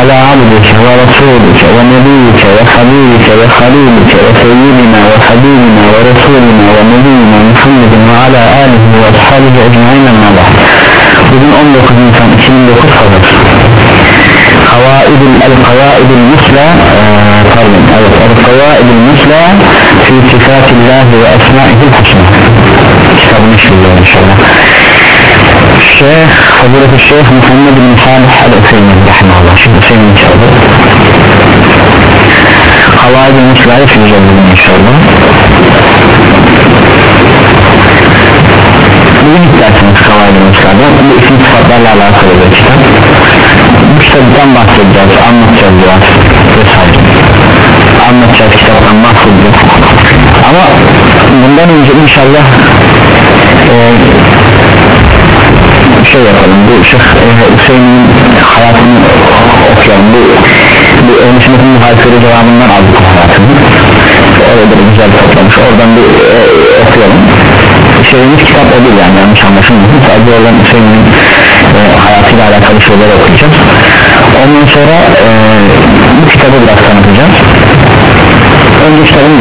على عبدك ورسولك ونبيك وحبيبك وخليلك وسيدنا وحبيبنا ورسولنا ونبينا محمد وعلى آله وأصحابه أجمعين ما بعد. بدون أم لقد نسان إشين لقد خبر قوائد القوائد المثلى آه، القوائد المثلى في صفات الله وأسمائه الحسنى. كتاب مش إن شاء الله. Şeyh Hazreti Şeyh Muhammed bin Salih el-Hüseyin rahimahullah. Şimdi Hüseyin inşallah. Kavaid el-Musla'yı çözeceğiz bugün inşallah. Bugün dersimiz Kavaid el-Musla'da bu isim sıfatlarla alakalı bir kitap. Bu kitaptan bahsedeceğiz anlatacağız biraz vesaire. Anlatacağız kitaptan bahsedeceğiz. Ama bundan önce inşallah eee şey yapalım. Bu Şeyh e, Hüseyin'in hayatını okuyalım. Bu bu ön sınıfın muhalifleri cevabından aldık hayatını. Orada bir güzel toplamış. Oradan bir e, okuyalım. Şeyimiz kitap o yani yanlış anlaşılmasın. Sadece oradan Hüseyin'in e, hayatıyla alakalı şeyler okuyacağız. Ondan sonra e, bu kitabı biraz tanıtacağız. Önce kitabın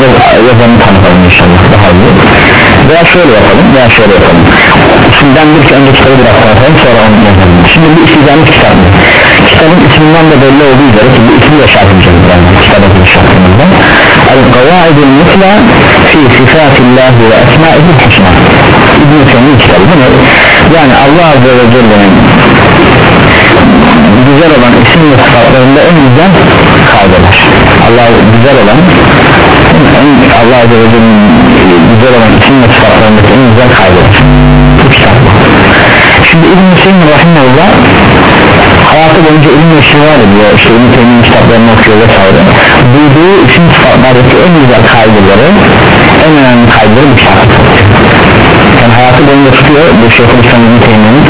yazarını tanıtalım inşallah. Daha iyi veya şöyle yapalım veya şöyle yapalım. Şimdi ben bir önce kitabı biraz tanıtalım sonra onu yazalım. Şimdi bu isteyeceğimiz kitap mı? kitabın isminden de belli olduğu üzere ki bu ismi de şart edeceğiz yani kitabın şartımızda El-Gavaidul Mutla fi sifatillahi ve esma'ihil husna İbn-i Teymi'nin kitabı değil mi? yani Allah Azze ve Celle'nin güzel olan isim ve sıfatlarında en güzel kaydeler Allah güzel olan Allah Azze ve Celle'nin güzel olan isim ve sıfatlarındaki en güzel kaydeler bu kitap şimdi İbn-i Hüseyin Rahimullah hayatı boyunca ilim şivar ediyor işte İbn-i Teymi'nin kitaplarını okuyor vesaire. Duyduğu isim sıfatlardaki en güzel kaydeleri en önemli kaydeleri bu kitap. Yani hayatı boyunca tutuyor bu Şeyhülislam İbn Teymi'nin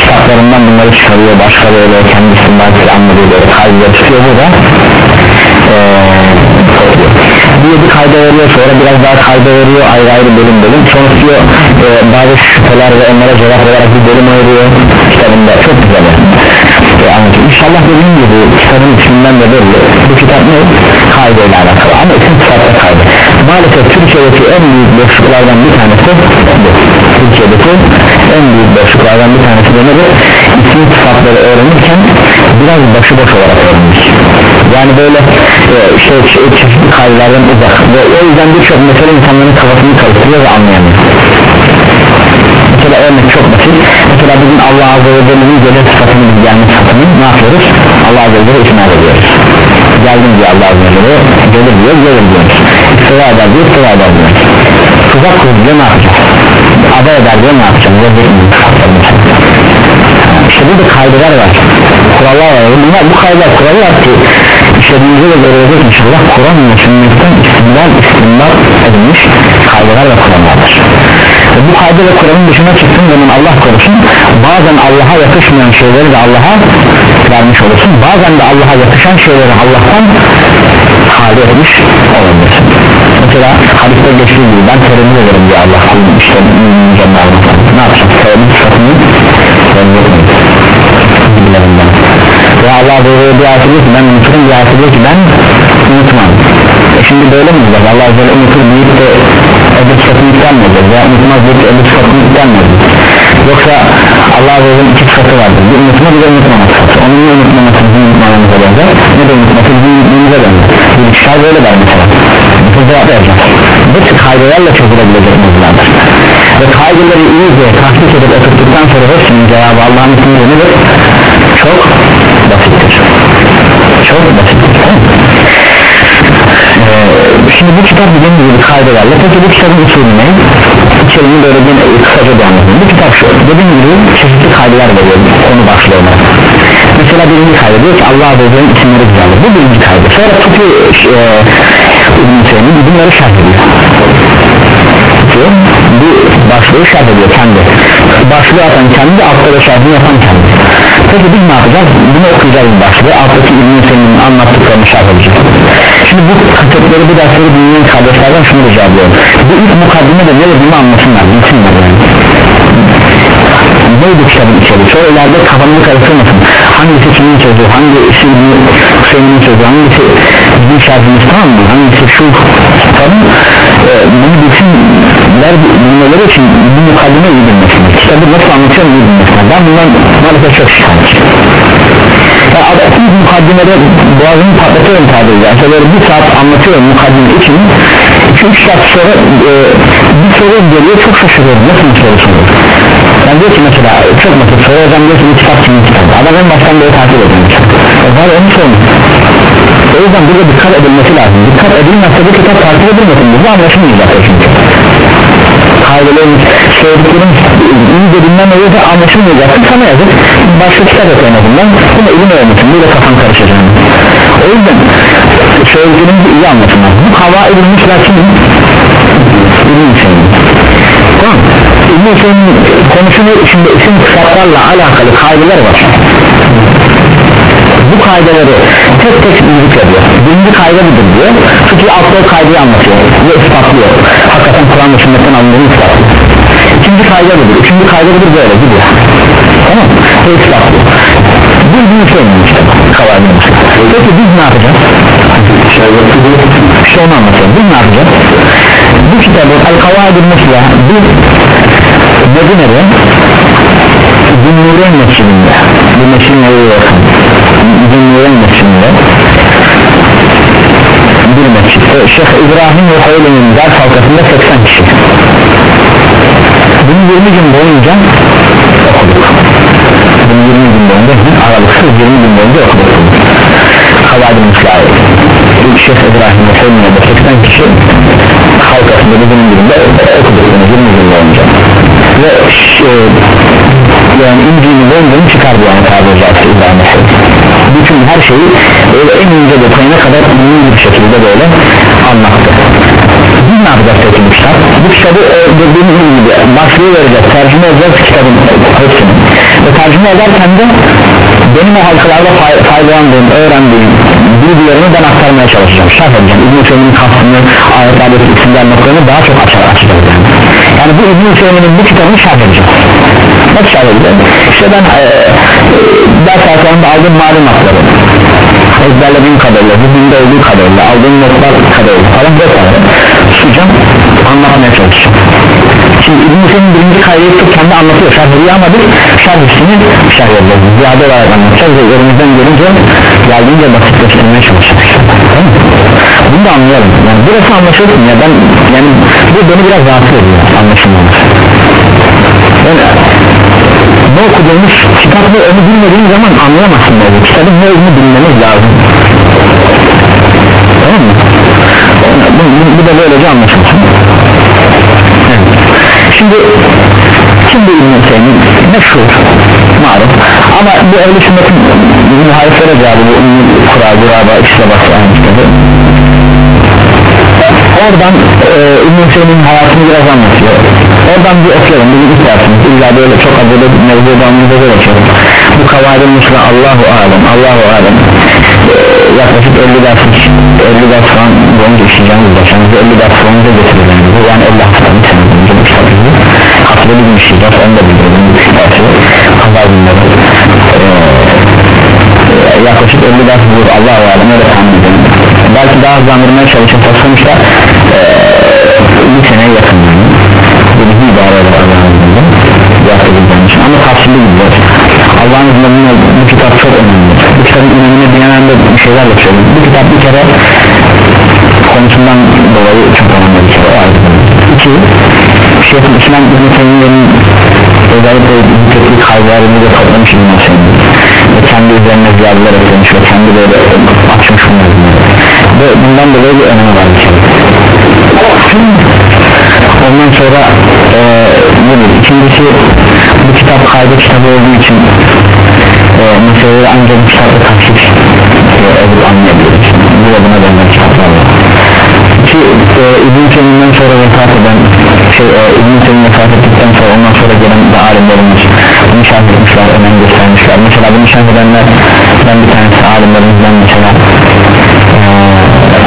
kitaplarından bunları çıkarıyor başka böyle kendi isimlerle anladığı böyle kaydeleri tutuyor bu da bir kayda veriyor sonra biraz daha kayda veriyor ayrı ayrı bölüm bölüm. Sonra tutuyor e, bazı şüpheler ve onlara cevap olarak bir bölüm ayırıyor kitabında. Çok güzel e, anlatıyor İnşallah dediğim gibi kitabın isminden de belli. Bu kitap ne? kayda ile alakalı. Ama isim kitapta kayda. Maalesef Türkiye'deki en büyük boşluklardan bir tanesi bu. Türkiye'deki en büyük boşluklardan bir tanesi de nedir? isim sıfatları öğrenirken biraz başıboş olarak öğrenmiş yani böyle e, işte çeşitli kaydelerden uzak. Ve o yüzden birçok mesele insanların kafasını karıştırıyor ve anlayamıyor. Mesela örnek çok basit. Mesela bugün Allah Azze ve Celle'nin gelir sıfatını biz gelme sıfatını ne yapıyoruz? Allah Azze ve Celle isnat ediyoruz. Geldim diye Allah Azze ve Celle gelir diyor gelir diyoruz. İstiva eder diyor istiva eder diyor tuzak kur diyor ne yapacağız? Ada eder diyor ne yapacağız işte burada kaydeler var. Kurallar var. Bunlar bu kaydeler kurallar ki işlediğimizde de görecek inşallah. Kur'an ve sünnetten istimler istimler edilmiş kaydeler ve kurallardır. Ve bu kaydı ve Kur'an'ın dışına çıktığın zaman Allah korusun. Bazen Allah'a yakışmayan şeyleri de Allah'a vermiş olursun. Bazen de Allah'a yakışan şeyleri Allah'tan hali etmiş olabilirsin mesela hadiste geçtiği gibi ben terimli ederim diye Allah. Kulun işte Allah'tan ne yapacağım? Terimli sıfatını gibilerinden ve Allah böyle bir ayet diyor ki ben unuturum. Bir ayet diyor ki ben unutmam. E şimdi böyle mi olacak? Allah böyle unutur deyip de öbür sıfatını yüklenmeyecek. Veya unutmaz deyip de öbür sıfatını yüklenmeyecek yoksa Allah Azze'nin iki sıfatı vardır. Bir unutma bir de unutmama sıfatı. Onun ne unutmaması bizim unutmamamıza benzer? Ne de unutması bizim unutmamıza benzer. Bir kişiler böyle der mesela. Bu cevap vereceğiz. Bu tür kaydelerle çözülebilecek mevzulardır. Ve kaydeleri iyice tahkik edip oturttuktan sonra hepsinin cevabı Allah'ın ismiyle nedir? çok basittir. Çok basittir. Ee, şimdi bu kitap dediğim gibi bir kaydelerle peki bu kitabın usulü ne? içeriğini böyle bir kısaca bir anlatayım. Bu kitap şu dediğim gibi çeşitli kaydeler veriyor konu başlığı mesela birinci kaydı diyor ki Allah Azze ve Celle'nin isimleri güzeldir bu birinci kaydı sonra tutuyor e, İbn-i Hüseyin bunları şart ediyor. Diyor bu başlığı şart ediyor kendi. Başlığı atan kendi altta da şartını yapan kendi peki biz ne yapacağız? Bunu okuyacağız bu başlığı. Alttaki İbn-i anlattıklarını şart edeceğiz. Şimdi bu kategori bu dersleri dinleyen kardeşlerden şunu rica ediyorum. Bu ilk mukaddime de ne dediğimi anlasınlar bilsinler yani. Neydi kitabın içeriği? Sonra ileride kafamını karıştırmasın. Hangisi kimin sözü hangisi Hüseyin'in sözü hangisi bizim şartımız tamam mı? Hangisi şu kitabın e, bunu bilsinler bilmeleri için bu mukaddime iyi bilmesinler kitabı nasıl anlatıyorum iyi bilmesinler ben bundan maalesef çok şikayetçiyim. Ya adamın mukaddimede boğazını patlatıyorum tabiri caizse böyle bir saat anlatıyorum mukaddime için. 2-3 saat sonra e, bir soru geliyor çok şaşırıyorum. Nasıl bir soru soruyor? Ben diyor ki mesela çok basit soru hocam diyor ki bu kitap kimin kitabı? Adam baştan beri takip ediyor. Var onu sormuş o yüzden burada dikkat edilmesi lazım. Dikkat edilmezse bu kitap takip edilmesin. Bu anlaşılmayacak çünkü. Kaydelerin söylediklerim iyi dediğinden dolayı da anlaşılmayacaktır sana yazık. Başka kitap et en azından. Buna ilim öğrenmesin böyle kafan karışacak o yüzden söylediklerimizi iyi anlatın bu hava edilmiş kimin? İbn-i Hüseyin tamam. İbn-i Hüseyin'in konusunu içinde isim sıfatlarla alakalı kaydeler var bu kaydeleri tek tek zikrediyor birinci kayda budur diyor. Çünkü altta kaydı anlatıyor. Ve ispatlıyor hakikaten Kur'an ve sünnetten alındığını ispatlıyor ikinci kayda budur üçüncü kayda budur böyle gidiyor tamam. Ve ispatlıyor bir şey mi işte. Kavadimiz peki biz ne yapacağız? İşte onu anlatıyorum biz ne yapacağız? Bu kitabı El-Kavaid-i Musla biz Medine'de Zünnur'un mescidinde bu mescidin yakın Zünnur'un mescidinde bir mescitte Şeyh İbrahim ve Hayli'nin ders halkasında 80 kişi. Bunu 20 gün boyunca okuduk. Bunu 20 gün boyunca aralıksız 20 gün boyunca okuduk. Havadi Musla'yı Şeyh İbrahim ve Hayli'nin de 80 kişi halkasında bizim gününde okuduk bunu 20 gün boyunca. Ve e, yani İncil'in boyunca çıkardı yani tabiri caizse İbrahim bütün her şeyi öyle en ince detayına kadar iyi bir şekilde böyle anlattı. Biz ne yapacağız peki bu kitabı e, gibi başlığı vereceğiz. Tercüme edeceğiz kitabın hepsini. Ve tercüme ederken de benim o halkalarda fay faydalandığım öğrendiğim bilgilerimi ben aktarmaya çalışacağım. Şart edeceğim. İbn-i Hüseyin'in kastını ayetlerdeki isimler noktalarını daha çok açar açacağız yani. Yani bu İbn-i Hüseyin'in bu kitabını şart edeceğim. Nasıl şart edeceğim? İşte ben e, e, ders hayatlarında aldığım malumatları ezberlediğim kadarıyla zihninde olduğu kadarıyla aldığım notlar kadarıyla falan vesaire sunacağım anlatmaya çalışacağım şimdi İbn Hüseyin birinci kaydı tutup kendi anlatıyor. Şerhliği ama biz şerhisini şerh edeceğiz ziyade olarak anlatacağız ve elimizden gelince geldiğince basitleştirmeye çalışacağız. Tamam bunu da anlayalım. Yani burası anlaşılsın ya. Ben yani bu beni biraz rahatsız ediyor anlaşılmamış yani ne okuduğumuz kitabı onu bilmediğin zaman anlayamazsın böyle kitabın ne olduğunu bilmemiz lazım. Tamam mı? Bu, bu, bu da böylece anlaşılsın. Şimdi kim İbn-i Hüseyin meşhur malum. Ama bu ehl-i sünnetin muhaliflere cevabı bu kural guraba işte kitabı oradan e, İbn-i Hüseyin'in hayatını biraz anlatıyor. Oradan bir okuyalım ilk dersimiz illa böyle çok adıyla mevzu bağımlıda böyle okuyalım bu kavadın musla Allahu alem Allahu alem e, yaklaşık 50 ders 50 ders falan boyunca işleyeceğimiz başımızda 50 ders boyunca bu yani 50 haftanın senedince şartımızı haftada bir gün işleyeceğiz onu da bildirelim bu dersi. Pazar günleri. E, yaklaşık 50 ders bulur Allahu alem öyle edelim belki daha hızlandırmaya çalışırsak sonuçta e, bir seneye yakın bir ibare eder Allah'ın izniyle. Yaptığı için. Ama tavsiyeli gidiyor Allah'ın izniyle bu kitap çok önemli. Bu kitabın önemine dinlemende bir şeyler yapıyorum bu kitap bir kere konusundan dolayı çok önemli bir kere o ayrı Şeyh İslam Teymiye'nin özellikle zikrettiği kayılarını da toplamış İbn-i Hüseyin ve kendi üzerine ziyadeler eklemiş ve kendi böyle açmış bunları ve bundan dolayı bir önemi var bir kere. Ondan sonra e, nedir? ikincisi bu kitap kaydı kitabı olduğu için e, meseleleri ancak bu kitapta taksit e, edip anlayabiliriz. Bu da buna benzer kitaplar var e, İbn-i Teymi'den sonra vefat eden şey, e, İbn-i Teymi vefat ettikten sonra ondan sonra gelen de alimlerimiz bunu şart etmişler, önem göstermişler. Mesela bunu şart edenler ben bir tanesi alimlerimizden mesela e,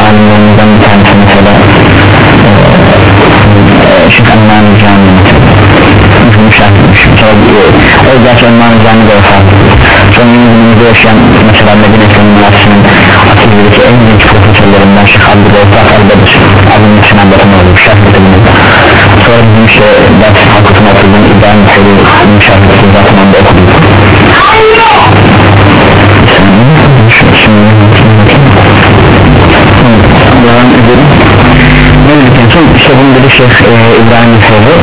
alimlerimizden bir tanesi mesela e, e Şeyh Emmani Cami bunu şart etmiş o zaten Emmani Cami de vefat etmiş sonra günümüzde yaşayan mesela Medine Könül Mersin'in Atilla'daki en genç profesörlerinden Şeyh Abdülrezzak Al-Bedir Abdül Muhsin Anlatım oldu şerh edilmiş sonra bizim işte ders fakültüne oturdum İbrahim şerh edilmiş zaten onda okudum devam dedi Şeyh e, İbrahim Seri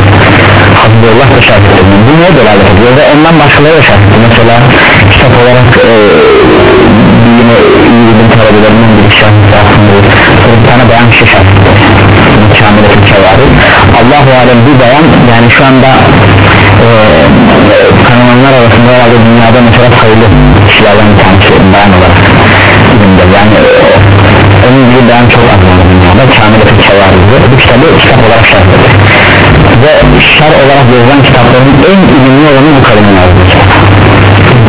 Hazrullah da şerh edilmiş bu neye delalet ediyor ve ondan başkaları da şerh ediyor mesela kitap olarak e, yine iyi bilim talebelerinden bir şerh aslında bir tane bayan kişi şerh Kamile Tülkevari Allahu Alem bu bayan yani şu anda e, tanımanlar arasında herhalde dünyada mesela sayılı kişilerden bir tanesi bayan olarak ilimde yani e, onun gibi bayan çok az var dünyada. Kamile Tülkevari bu. Kitabı kitap olarak ediyor. Ve şer olarak yazılan kitapların en ilimli olanı bu kadının yazdığı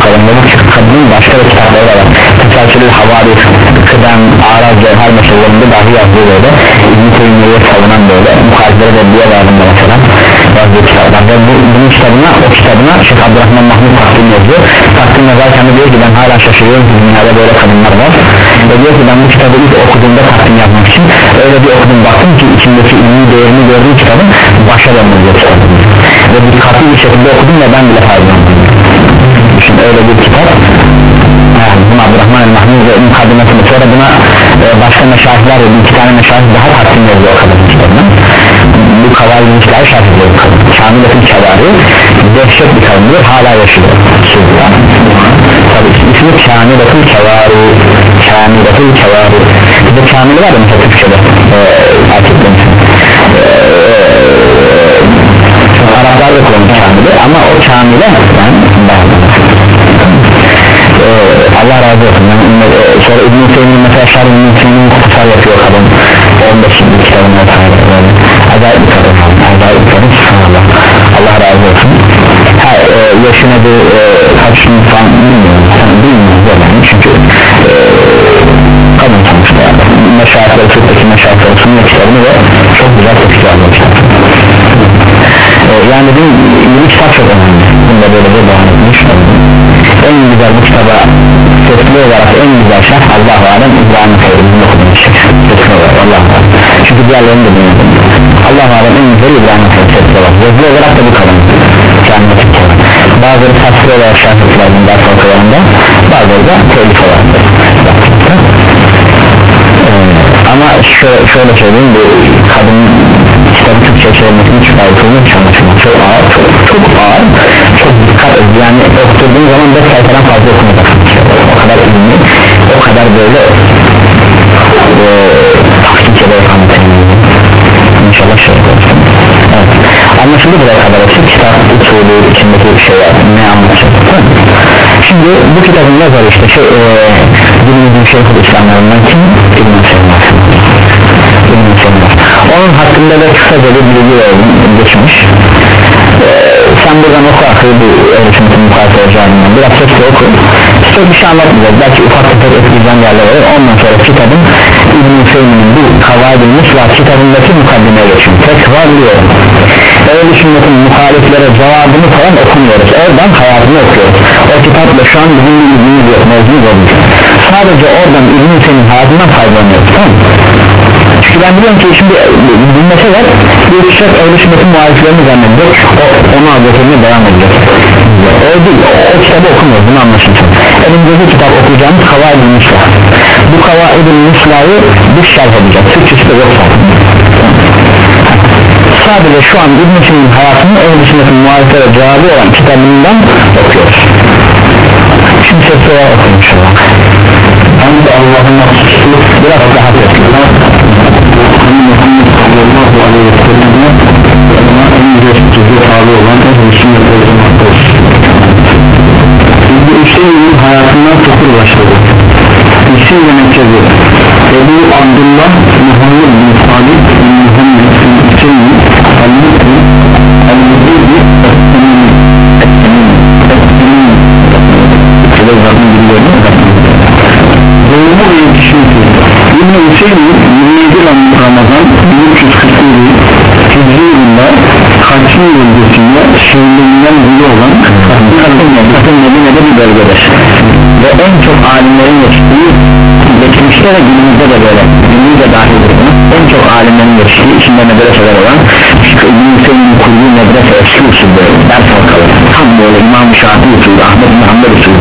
kadının bu kadının başka da kitapları da var. Tesalsülü Havadis, Kıdem, Araz, Cevher meselelerinde dahi yazdığı böyle. İbn-i Teymiye'ye savunan böyle. Muhaliflere de diye verdim mesela yazdığı kitaplar. Ve bu, bunun kitabına o kitabına Şeyh Abdurrahman Mahmud takdim yazıyor. Takdim yazarken de diyor ki ben hala şaşırıyorum ki dünyada böyle kadınlar var. Ve diyor ki ben bu kitabı ilk okuduğumda takdim yapmak için öyle bir okudum baktım ki içindeki ilmi değerini gördüğüm kitabın başa dönmüyor kitabım ve dikkatli bir şekilde okudum ve ben bile faydalandım öyle bir kitap bunu Abdurrahman el-Mahmud ve mukadimesini sonra buna e, başka meşahitler ve iki tane meşahit daha takdim ediyor o kadar kitabına. Bu kavalinçler şart ediyor Kamilet'in kevari dehşet bir kadındır hala yaşıyor. Tabi ismi Kamilet'in kevari Kamilet'in kevari bir de Kamili var ya mesela Türkçe'de e, sesli olarak Allah çünkü diğerlerini de bilmiyorum. Allah-u Alem en güzel İbrahim Kayır sesli olarak da bu kalın kendine bazıları tasvir olarak bunun ders ortalarında. Bazıları da telif olarak ee, ama şöyle, şöyle söyleyeyim bu kadın kitabı Türkçe çevirmesini çıkartılmış anlaşılmaz çok ağır çok, çok ağır. Çok dikkat et yani okuduğun zaman 5 sayfadan fazla okumayacaksın. O kadar ilmi o kadar böyle e, anlatayım inşallah şey olsun anlaşıldı buraya kadar olsun. Kitap içindeki şeyler ne anlatacak? Şimdi bu kitabın yazarı işte şey e, günümüzün şeyh İslamlarından kim? İbn-i onun hakkında da kısaca bir bilgi verdim geçmiş. Ee, sen buradan oku akıyı bu öğretimizin mukayese olacağından. Biraz sesle oku. Çok bir şey anlatmayacağız. Belki ufak tefek etkileyeceğim yerler olur ondan sonra kitabın İbn-i Hüseyin'in bu kavaydın musla kitabındaki mukaddimeye geçiyorum tekrarlıyorum öyle sünnetin muhaliflere cevabını falan okumuyoruz. Oradan hayatını okuyoruz. O kitapla şu an bizim ilgimiz yok mevzumuz olmuş. Sadece oradan İbn-i Hüseyin'in hayatından faydalanıyoruz tamam çünkü ben biliyorum ki şimdi dinleseler bir kişiler öyle sünnetin muhaliflerini zannediyor. O, onu anlatımına devam edecek o değil o, o kitabı okumuyor bunu anlaşılsın elimdeki kitap okuyacağımız Kavaid-i Muslah bu Kavaid-i Muslah'ı biz şerh edeceğiz Türkçesi de yok sadece şu an İbn-i Sin'in hayatını öyle sünnetin muhaliflere cevabı olan kitabından okuyoruz şimdi sesli olarak okuyun inşallah Ente Allah'ın mahsuslu biraz daha sesli Muhammed sallallahu aleyhi ve sellem'e en sözü tabi olan olsun İbni Hüseyin'in hayatına sıfır başladı İsim ve mektebi Ebu Abdullah Muhammed bin Salih bin Muhammed bin Hüseyin Al-Mutlu Al-Mutlu Al-Mutlu Doğumu ve yetişmesi İbn-i Hüseyin 27 Ramazan 1347 Hicri yılında Kaçın bölgesinde şehirlerinden biri olan Kasım Medine'de bir bölgedir ve en çok alimlerin geçtiği geçmişte ve günümüzde de böyle. Günümüzde dahildir buna en çok alimlerin geçtiği içinde medreseler olan İbn Hüseyin'in kurduğu medrese eski usul böyle ders halkalı. Tam böyle İmam Şafii usulü Ahmet bin Hanbel usulü.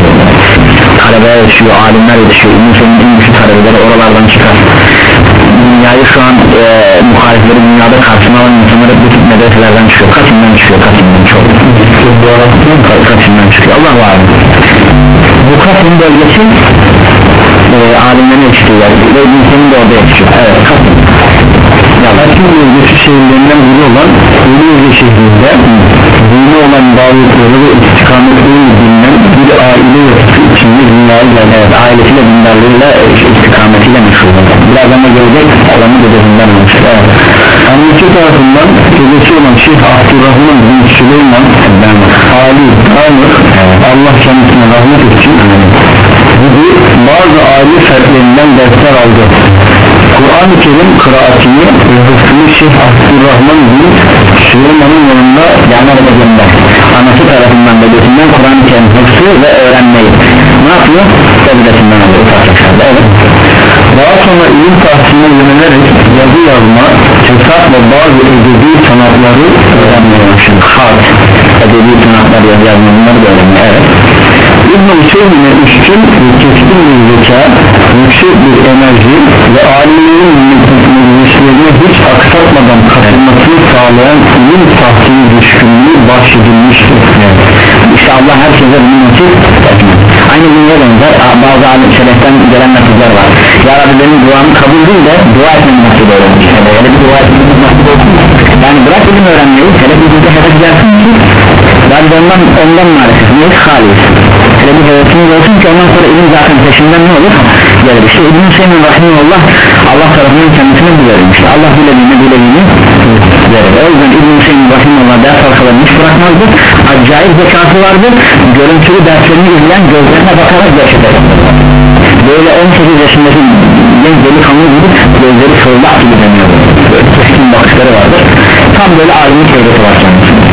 Talebeye yetişiyor alimler yetişiyor. İbn Hüseyin'in en güçlü talebeleri oralardan çıkar dünyayı şu an e, muhalifleri dünyada karşısına alan insanlar hep bu tip medreselerden çıkıyor. Kasim'den çıkıyor Kasim'den çok Kasim'den çıkıyor. Allah var bu Kasim bölgesi e, alimlerin yetiştiği yer. Ve Hüseyin de orada yetişiyor. Evet Kaçın bölgesi şehirlerinden biri olan Ölüyüzü şehrinde dini olan bağlılıkları ve istikametleri bilinen bir aile yapısı içinde dünyaya geldi evet ailesiyle dindarlığıyla e, istikametiyle meşhur biraz ama gelecek alanı dedesinden olmuş evet. Annesi tarafından dedesi olan Şeyh Abdurrahman bin Süleyman Ali Tanrı Allah kendisine rahmet etsin. Gibi bazı aile fertlerinden dersler aldı. Kur'an-ı Kerim kıraatini hıfzını Şeyh Abdurrahman bin Süleyman'ın yanında yani dedesinden anası tarafından dedesinden Kur'an-ı hıfzı ve öğrenmeyi. Ne yapıyor? dedesinden alıyor. Yaşlarda evet. Daha sonra ilim tahsiline yönelerek yazı yazma, fesat ve bazı edebi sanatları öğrenmeye başladı. Harp, edebi sanatlar yazı yazma bunları da öğreniyor evet. İbn-i Hüseyin'e üstün ve keskin bir zeka, yüksek bir enerji ve alimlerin meclislerine hiç aksatmadan katılmasını sağlayan ilim tahsili düşkünlüğü bahşedilmiştir. İşte Allah herkese bunu nasip etmez Aynı dünya benzer bazı alim şereften gelen nasipler var. Ya Rabbi benim duamı kabul değil de dua etmem nasip öğrenmiş işte böyle bir dua etmem nasip olsun. Yani bırak ilim öğrenmeyi. Hele bir bilgi hedef gelsin ki de ondan, ondan maalesef. Neyiz halis. Hele bir hedefimiz olsun ki ondan sonra ilim zaten peşinden ne olur gelir işte İbn-i Hüseyin Rahimullah Allah tarafından kendisine bu Allah dilediğini dilediğini verir. O yüzden İbn-i Hüseyin Rahimullah ders halkalarını hiç bırakmazdı. Acayip zekası vardı görüntülü derslerini izleyen gözlerine bakarak gerçekten böyle 18 yaşındaki genç delikanlı gibi gözleri fırlak gibi deniyor böyle keskin bakışları vardır. Tam böyle alimlik heybeti var kendisinde.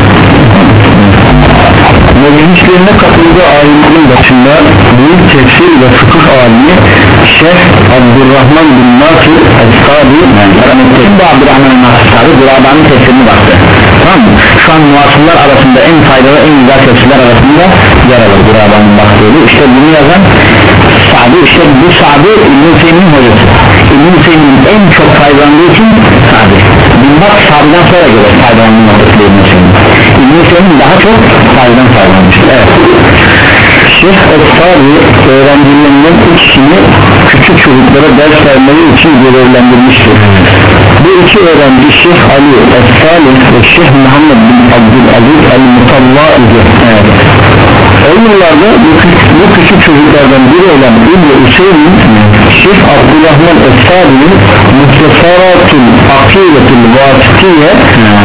Meclislerine katıldığı alimlerin başında büyük tefsir ve fıkıh alimi Şeyh Abdurrahman bin Nasir Rahmetli bu Abdurrahman Nasır abi Gurabanın tefsirini baktı. Tamam mı? şu an muasırlar arasında en faydalı en güzel tefsirler arasında yer alır Gurabanın bahsediyor işte bunu yazan Sa'di işte bu Sa'di İbn-i Hüseyin'in hocası. İbn-i Hüseyin'in en çok faydalandığı için Sa'di. Binbak Sa'di'den sonra gelir faydalandığı noktası İbn-i Hüseyin'in. İbn-i Hüseyin daha çok faydadan faydalanmıştır evet. Şeyh El-Sadi öğrencilerinden ikisini küçük çocuklara ders vermeyi için görevlendirmiştir bu iki öğrenci Şeyh Ali El-Salih ve Şeyh Muhammed bin Abdülaziz El-Mutalla idi evet. O yıllarda bu, bu küçük çocuklardan biri olan İbni Hüseyin'in Şeyh Abdurrahman Es-Sadi'nin Muhtesaratul Akidetul Vasitiye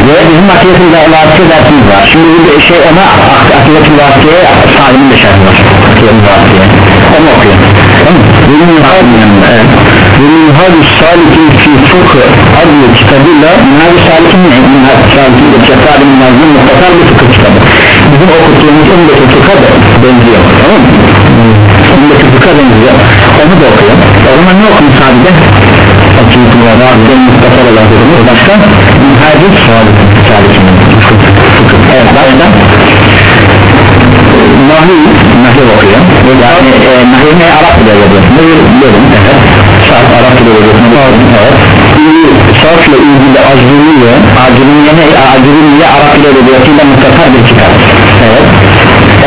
ve bizim akidetin vasıta dersimiz var. Şimdi bir şey ona akidetin vasıtaya sahibinin de şartı var. Akidetin vasıtaya onu okuyor ve Minhajü Salik'in fi fıkı adlı kitabıyla Minhaj-ı Salik'in ne? Minhaj-ı Salik'in Cefabi Minhaj'ın muhtasar bir fıkıh kitabı. Bizim okuttuğumuz öndeki fıkha da benziyor. Tamam mı? Öndeki fıkha benziyor onu da okuyor o zaman ne okumuş sadece? Vasıtaya muhtasar olarak okumuş başka? Minhaj-ı Salik'in fıkıh evet başka? Nahi Nahiv okuyor yani e, Nahiv ne Arap bile yazıyorsun biliyorum evet Sarf Arap bile yazıyorsun evet. Sarfla ilgili Azruniye Aciliniye ne? Aciliniye Arap bile yazıyorsun mutlaka bir kitap. Evet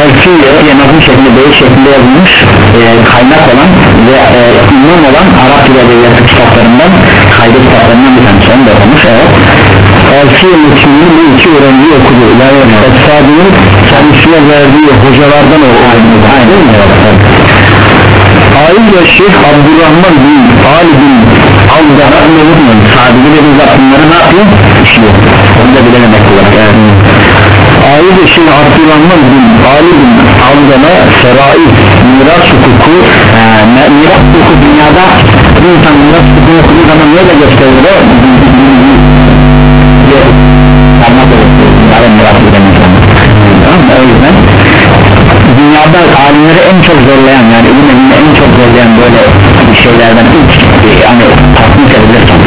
Elfiye diye nazım şeklinde beyit şeklinde yazılmış e, kaynak olan ve e, imam olan Arap dil edebiyatı kitaplarından kaydı kitaplarından bir tanesi. Onu da okumuş evet. Elfiye metinini bu iki öğrenci okudu. Yani Esadi'nin kendisine verdiği hocalardan o aynen. Aynen Ayrıca Şeyh Abdurrahman bin Ali bin ne unutmayın sadece de biz bunları ne yapıyor? işliyor. Onu da bilememek olarak evet. Ayrıca Şeyh Abdurrahman bin Ali bin Avdana Serai miras hukuku Ee, miras hukuku dünyada bir insan miras hukukunu okuduğu zaman neyle gösterilir o? Parmak arası Bunların mirası bilen insanlar tamam o yüzden Dünyada alimleri en çok zorlayan yani ilim elinde en çok zorlayan böyle bir şeylerden ilk yani tasnif edilirken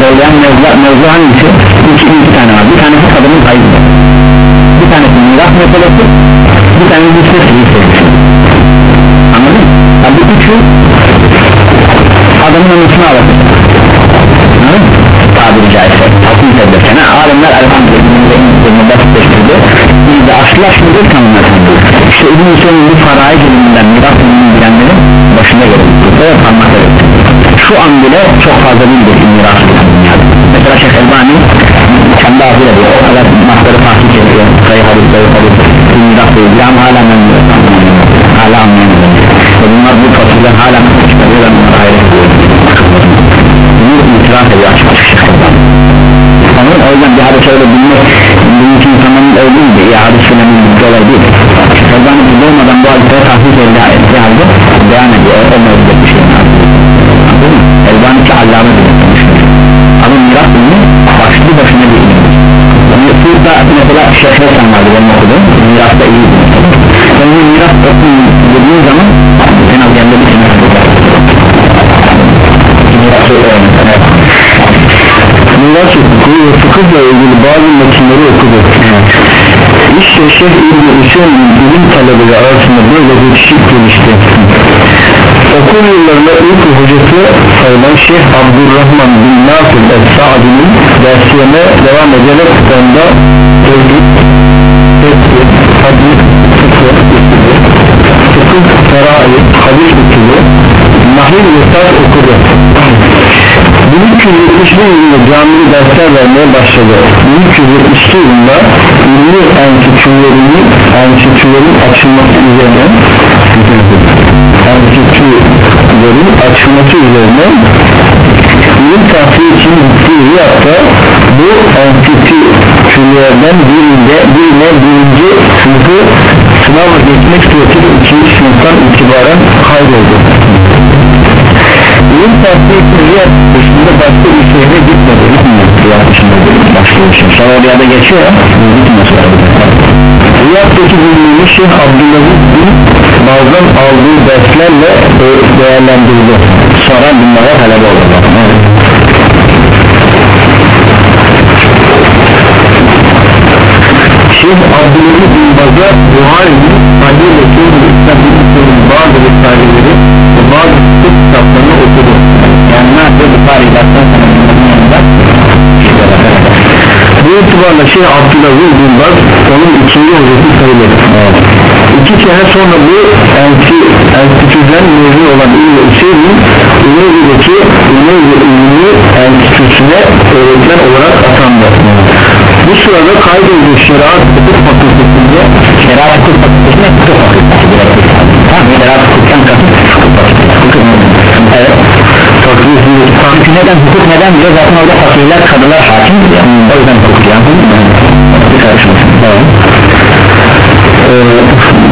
zorlayan mevzu, mevzu hangisi? İki, iki tane var. Bir tanesi kadının kayıbı bir tanesi miras meselesi bir tanesi bir sevgisi anladın mı? Yani bu üçü adamın anısını alır anladın mı? tabiri caizse. Tasnif edilirken ha, alimler elhamdülillah basitleştirdi. Biz de asla şimdi tanımlar işte İbn Hüseyin'in bu faraid ilminden miras ilmini bilenlerin başına gelir evet parmakları şu an bile çok fazla bildir miras dünyada mesela Şeyh Elbani kendi ağzıyla diyor. O kadar masları tahkik ediyor sayı hadis sayı hadis. Değil bir an hala memnun hala anlayamıyor ve bunlar bu fasıllar hala çıkarıyor ben bunlara hayret ediyorum bunu itiraf ediyor açık açık Şeyh Elbani Anladın? O yüzden bir hadis öyle bilmek Bunun için insanların öyle değil de Ya hadis önemli bir olay değil. Elbani burada olmadan bu hadisleri tahsis ettiği halde Beyan ediyor. O mevzuda bir şey? Elbani ki allame ilmi başlı başına bir ilimdir Burada mesela Şeyh Hasan vardı benim okuduğum Mirasta iyi. Bir Sen bu miras okuyun dediğin zaman En az yerinde bir sene Mirası öğrenir miras hukuku ve fıkıhla ilgili bazı metinleri okudu. İşte Şeyh İbni Hüseyin'in bilim talebeleri arasında böyle bir kişi gelişti okul yıllarında ilk hocası sayılan Şeyh Abdurrahman bin Nasır Es-Sa'di'nin derslerine devam ederek onda tevhid, tefsir, hadis, fıkıh, fıkıh, feraid, hadis usulü, nahil saz okudu. 1371 yılında camili dersler vermeye başladı. 1372 yılında ünlü enstitülerinin enstitülerin açılması üzerine enstitülerin açılması üzerine ilim tahsil için gittiği Riyad'da bu enstitülerden birinde birine birinci sınıfı sınavla geçmek suretiyle ikinci sınıftan itibaren kaydoldu. İlim tahsil için Riyad dışında başka bir şehre gitmedi. Gitmiyor Riyad dışında bir şehre sonra Riyad'a geçiyor. Ya gitmiyor Riyad'daki bildiğini Şeyh Abdülaziz bin Baz'dan aldığı derslerle değerlendirildi sonra bunlara talep oldu. Şeyh Abdülaziz bin Baz'a Buhari'nin ve Şeyh'in İslam'ın bazı risaleleri ve bazı tıp kitaplarını okudu. Yani ne yapıyor Buhari'den sonra bu itibarla Şeyh Abdülaziz bin Baz onun ikinci hocası sayılır. İki sene sonra bu enstitüden mezun olan İlmi Hüseyin'in Ümeyye'deki Ümeyye İlmi Enstitüsü'ne öğretmen olarak atandı. Bu sırada kaydolduğu Şeriat Hukuk Fakültesi'nde. Şeriat Hukuk Fakültesi'ne Hukuk Fakültesi. Tamam Şeriat Hukuk'tan kasıt Hukuk evet çünkü neden hukuk neden diyor zaten orada fakirler kadılar hakim diyor o yüzden hukuk yani bir karışmasın ee,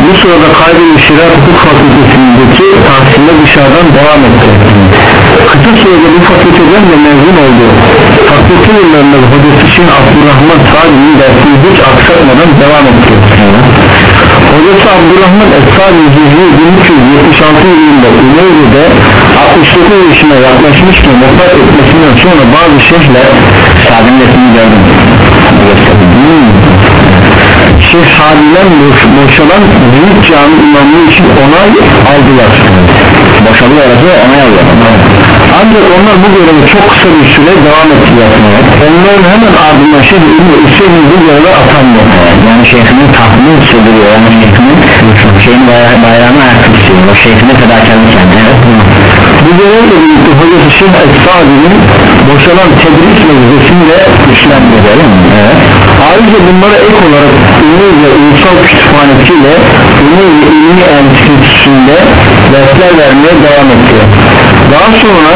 bu sırada kaydedilmiş Şeriat Hukuk Fakültesi'ndeki tahsille dışarıdan devam etti. Kısa sürede bu fakülteden de mezun oldu. Fakülte yıllarında hocası Şeyh Abdurrahman Sadi'nin dersini hiç aksatmadan devam etti hocası Abdurrahman Es-Sadi Zihri 1376 yılında Ümeyli'de 69 yaşına yaklaşmışken vefat etmesinden sonra bazı şeyhler Sadi'nin resmini gördüm. Hmm. Şeyh Sadi'den boş, boşalan büyük cami imamlığı için onay aldılar. Boşalıyor arası onay alıyor ancak onlar bu görevi çok kısa bir süre devam ettiler. Onların hemen ardından Şeyh İbni Hüseyin bu göreve atandı şeyhinin tahtını sürdürüyor yani şeyhinin şeyin bayrağını ayakta tutuyor o şeyhine fedakarlık yani evet. bu görevle birlikte hocası Şeyh Es-Sadi'nin boşalan tedris mevzusunu da üstlendi evet. ayrıca bunlara ek olarak Ünlü ve Ulusal Kütüphanesi'yle Ünlü ve İlmi Enstitüsü'nde dersler vermeye devam etti daha sonra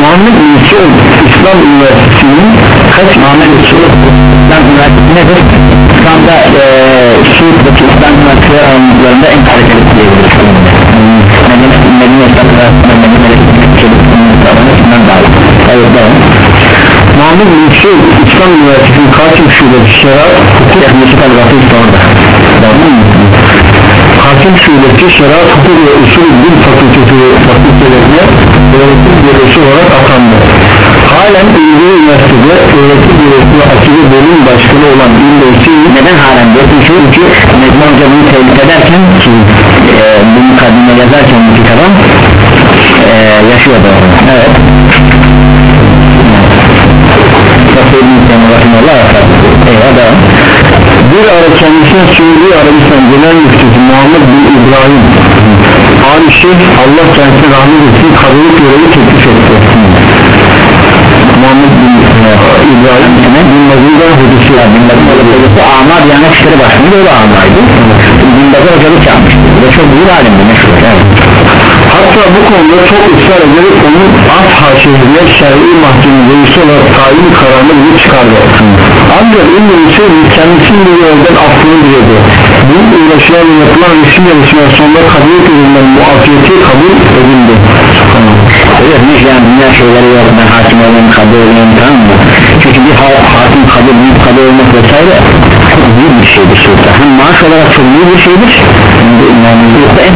Muhammed Yusuf İslam Üniversitesi'nin kaç Muhammed Yusuf İslam Üniversitesi nedir? İslam'da e, Suud'daki İslam Üniversitesi alanlarında en kaliteli diyebiliriz Medine İslam'da Medine İslam'da ayetler Mahmud Lütfü İslam Üniversitesi'nin Katip Şubesi Şeriat Hukuk Mesut al-Vakıf da orada Katip Şubesi Şeriat Hukuk ve Usul Din Fakültesi fakültelerine öğretim görevlisi olarak atandı. Halen İlgili Üniversitede öğretim görevlisi akide bölüm başkanı olan İlgisi neden halen diyorsun çünkü Necmi Hoca bunu tevhid ederken ki e, bu mukaddime yazarken bu kitaba e, yaşıyordu evet. Eyvallah. Bir ara kendisine Suudi Arabistan Genel Müftüsü Muhammed bin İbrahim Şeyh Allah kendisine rahmet etsin kadılık görevi teklif etti. Muhammed bin İbrahim bin Mazı'dan hocası Bin Baz'ın hocası Amar yani İşleri Başkanı da o da Amar'ydı. Bin Baz'a hocalık yapmıştı ve çok büyük alimdi meşhur. Evet. Hatta bu konuda çok ısrar ederek onun Asha şehrine şer'i mahkeme reisi olarak tayin kararını çıkardı ancak İlmi Hüseyin kendisinin bir yoldan aklını bilirdi büyük uğraşılan yapılan resim yarışmalar sonunda kabul edilen muafiyeti kabul edildi Görüyorsunuz yani dünya şeyleri yok ben hakim olayım kabul olayım tamam mı? Çünkü bir ha hakim kabul büyük kabul olmak vesaire çok büyük bir şeydir sulta hem maaş olarak çok büyük bir şeydir. İmamlıkta en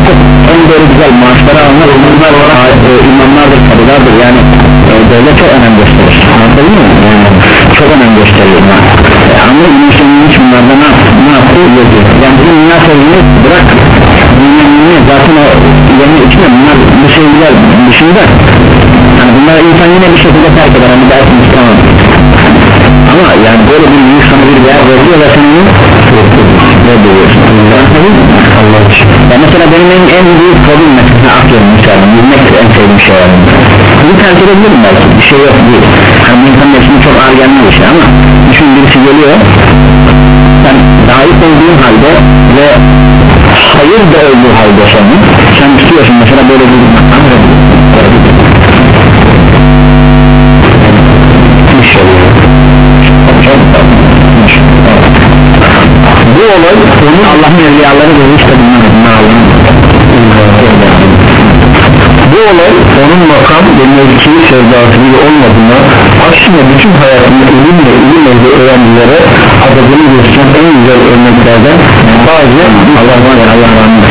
en böyle güzel maaşları alanlar imamlar olarak e, imamlardır kadılardır yani e, devlet çok önem gösterir. Anladın mı yani çok önem gösteriyor e, ama Müslümanın hiç bunlarda ne, ne yaptı? Yani bizim dünya sözünü bırak dünyanın zaten o yemin içinde bunlar bu şeyler dışında. Yani bunlar insan yine bir şekilde terk eder. Hani dersin istemem ama yani böyle bir büyük sana bir değer veriyor ve sen onu reddediyorsun Allah ya mesela benim en, en büyük problem mesela atıyorum mesela. Yüzmek en sevdiğim şey yani. Bunu terk edebilirim belki. Bir şey yok değil. Hani insanın hepsini çok ağır gelmiyor bir şey ama düşün birisi geliyor. Sen dahi olduğun halde ve hayır da olduğu halde senin sen tutuyorsun mesela böyle bir bu olay onun Allah'ın evliyaları da işte bunlar Allah'ın ve mevki sevdası gibi olmadığına aksine bütün hayatını ilimle ilim ehli öğrencilere adadını gösteren en güzel örneklerden bazı Allah var ya Allah Allah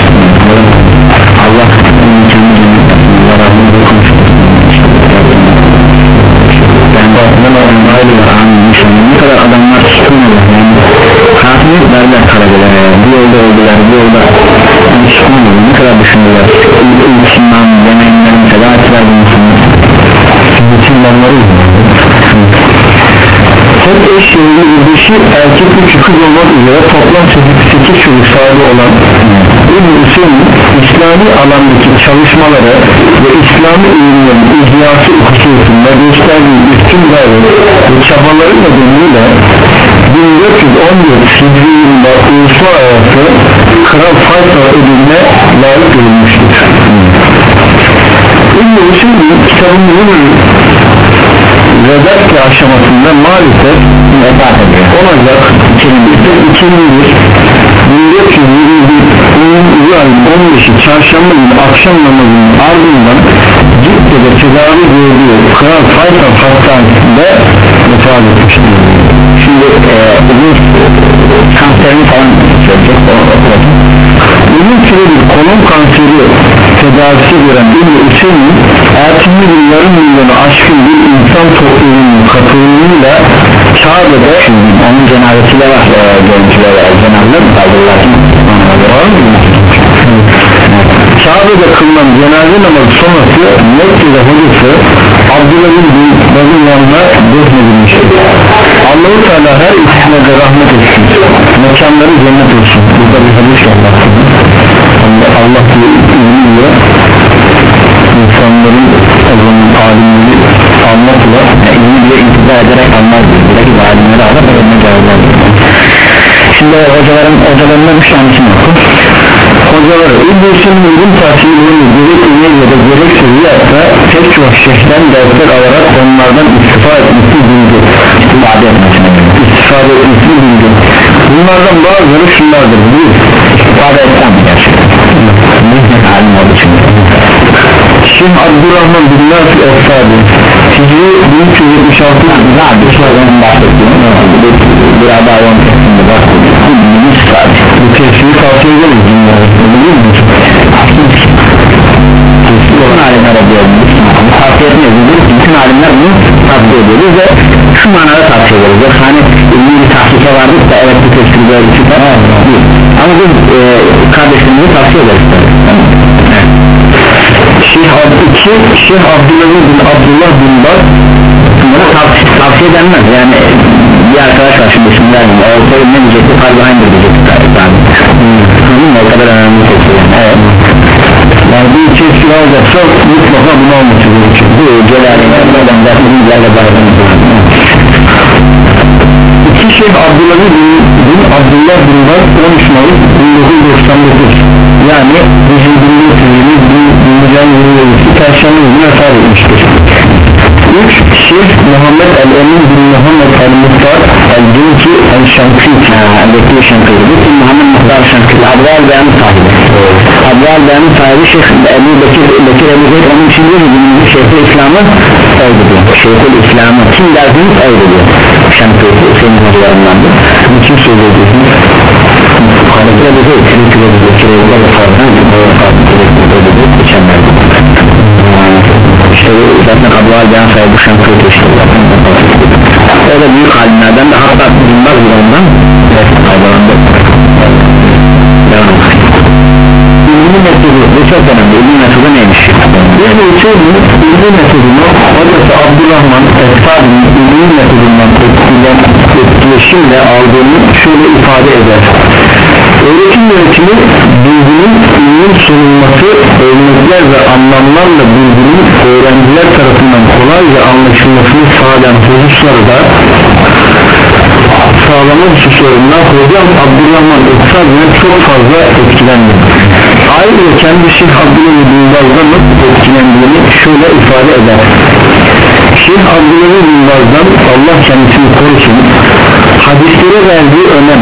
Allah var inşallah ne kadar adamlar sıkılmıyor yani hatimi derler karabeler bu yolda öldüler bu yolda yani sıkılmıyor ne kadar düşünüyorlar uykusundan yemeğinden feda ettiler bu bütün onları Tek eş yerinde ilgisi erkek üç kız olmak üzere toplam 8 çocuk sahibi olan İbn Hüseyin İslami alandaki çalışmaları ve İslami ürünlerin ihyası hususunda gösterdiği üstün gayret ve çabaları nedeniyle 1414 Hicri yılında uluslararası Kral Faysal ödülüne layık görülmüştür. İbn Hüseyin kitabının redakte aşamasında maalesef 10 Ocak 2001 1421 ayın 15'i çarşamba günü akşam namazının ardından Cidde'de tedavi gördüğü Kral Faysal Hastanesi'nde vefat etmiştir şimdi e, uzun kanserini falan söyleyecek Uzun süredir kolon kanseri tedavisi gören İbn Hüseyin'in bir yarım milyonu aşkın bir insan topluluğunun katılımıyla Kabe'de şimdi onun cenazesi de var. E, görüntüler var cenazede mi kaldırırlar? Kabe'de kılınan cenaze namazı sonrası Mekke'de hocası Abdullah bin Baz'ın yanına defnedilmiştir. Allah-u Teala her ikisine de rahmet etsin. Mekanları cennet olsun. Burada bir hadis var. Allah, diye ünlüyor insanların zaman alimleri anlatılır yani ilmi bile intizar ederek anlar buradaki alimleri alır ve önüne cevaplar şimdi hocaların hocalarından üç tanesini oku. Hocaları İbn-i ilim tahsilini gerek üniyle de gerekse riyatta pek çok şeyhten dersler alarak onlardan istifa etmesi bildi istifade etmesine istifade etmesi bildi bunlardan bazıları şunlardır. Bir istifade etsem gerçekten. Mühmet alim olduğu için Şeyh Abdurrahman bin Nafi Efsadi. Hicri 1376 Daha bir şey onun bahsettiğim Biraz daha onun tepkinde bahsettiğim Bildiğimiz sadece bu tefsiri tavsiye ederiz. Biliyor musun? Bütün alimler ediyoruz Bu tavsiye etmiyoruz Bütün alimler bunu tavsiye ediyoruz ve şu manada tavsiye ediyoruz Yoksa hani ilmi bir tahkike vardık da evet bu tefsiri böyle çıkar değil. Ama biz e, kardeşlerimizi tavsiye ederiz. Şeyh 2 Şeyh Abdülaziz bin Abdullah bin Baz. Bunlara tavsiye, tavsiye edilmez yani bir arkadaş var şimdi isim vermeyeyim o olsa ne diyecekti? Kalbi aynı diyecekti hmm. o kadar önemli bir şey. Yani evet. yani bir içerik alacaksa mutlaka bunu alması gerekiyor bu celalinden benzer bilgilerle bağladığımız İki Şeyh Abdülaziz bin, bin Abdullah bin Baz 13 Mayıs 1999 yani bizim 1420 1927 Perşembe günü vefat etmiştir. 3 Şeyh Muhammed El-Emin bin Muhammed El-Muhtar El-Dinki El-Şankiti Bekir Şankırı bütün Muhammed Muhtar Şankırı Abdal Beyanı sahibi. Abdal Beyanı sahibi Şeyh Ebu Bekir Bekir Ebu Zeyd onun için diyor ki Şeyh-i İslam'ı öyle diyor Şeyh-i İslam'ı kim dersiniz öyle diyor Şankırı senin hocalarındandır Bu kim söylüyor diyorsunuz? Bekir Ebu Zeyd Bekir Ebu Zeyd Bekir Ebu Zeyd Bekir Ebu Zeyd geçenlerde işte zaten Abdal Beyanı sahibi bu Şankırı işte zaten o da büyük alimlerden de hatta bilmez bile ondan faydalandı İlmi metodu bu çok önemli İlmi metodu neymiş? Yani usulün ilmi metodunu hocası Abdurrahman Esfad'ın ilmi metodundan etkileşimle aldığını şöyle ifade eder öğretim yönetimi bilginin ürün sunulması örnekler ve anlamlarla bilginin öğrenciler tarafından kolayca anlaşılmasını sağlayan hususları da sağlama hususlarından hocam Abdurrahman Esfad'ın çok fazla etkilendi. Ayrıca kendi Şeyh Abdülhamid bin Baz'dan nasıl etkilendiğini şöyle ifade eder. Şeyh Abdülhamid bin Baz'dan Allah kendisini korusun hadislere verdiği önem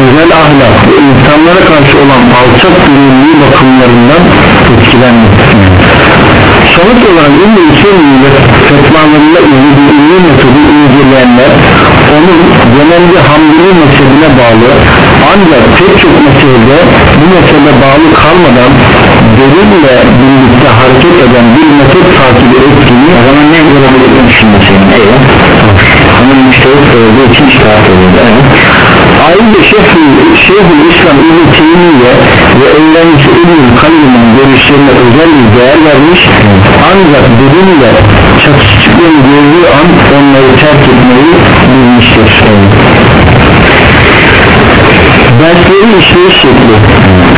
güzel ahlak ve insanlara karşı olan alçak gönüllü bakımlarından etkilendi sonuç olarak ünlü ve fetvalarında ilgili ünlü metodu inceleyenler onun genelde Hamdili mezhebine bağlı ancak pek çok meselede bu mesele bağlı kalmadan delille birlikte hareket eden bir metot takibi ettiğini o zaman ne görebilirim şimdi senin? Eyvah ama müşteri söylediği için iştahat ediyordu evet. Ayrıca Şeyhül, İslam İbn Teymiye ve öğrencisi İbn Kayyum'un görüşlerine özel bir değer vermiş. Ancak dediğinde çatışıklığını gördüğü an onları terk etmeyi bilmiştir dersleri işleyiş şekli.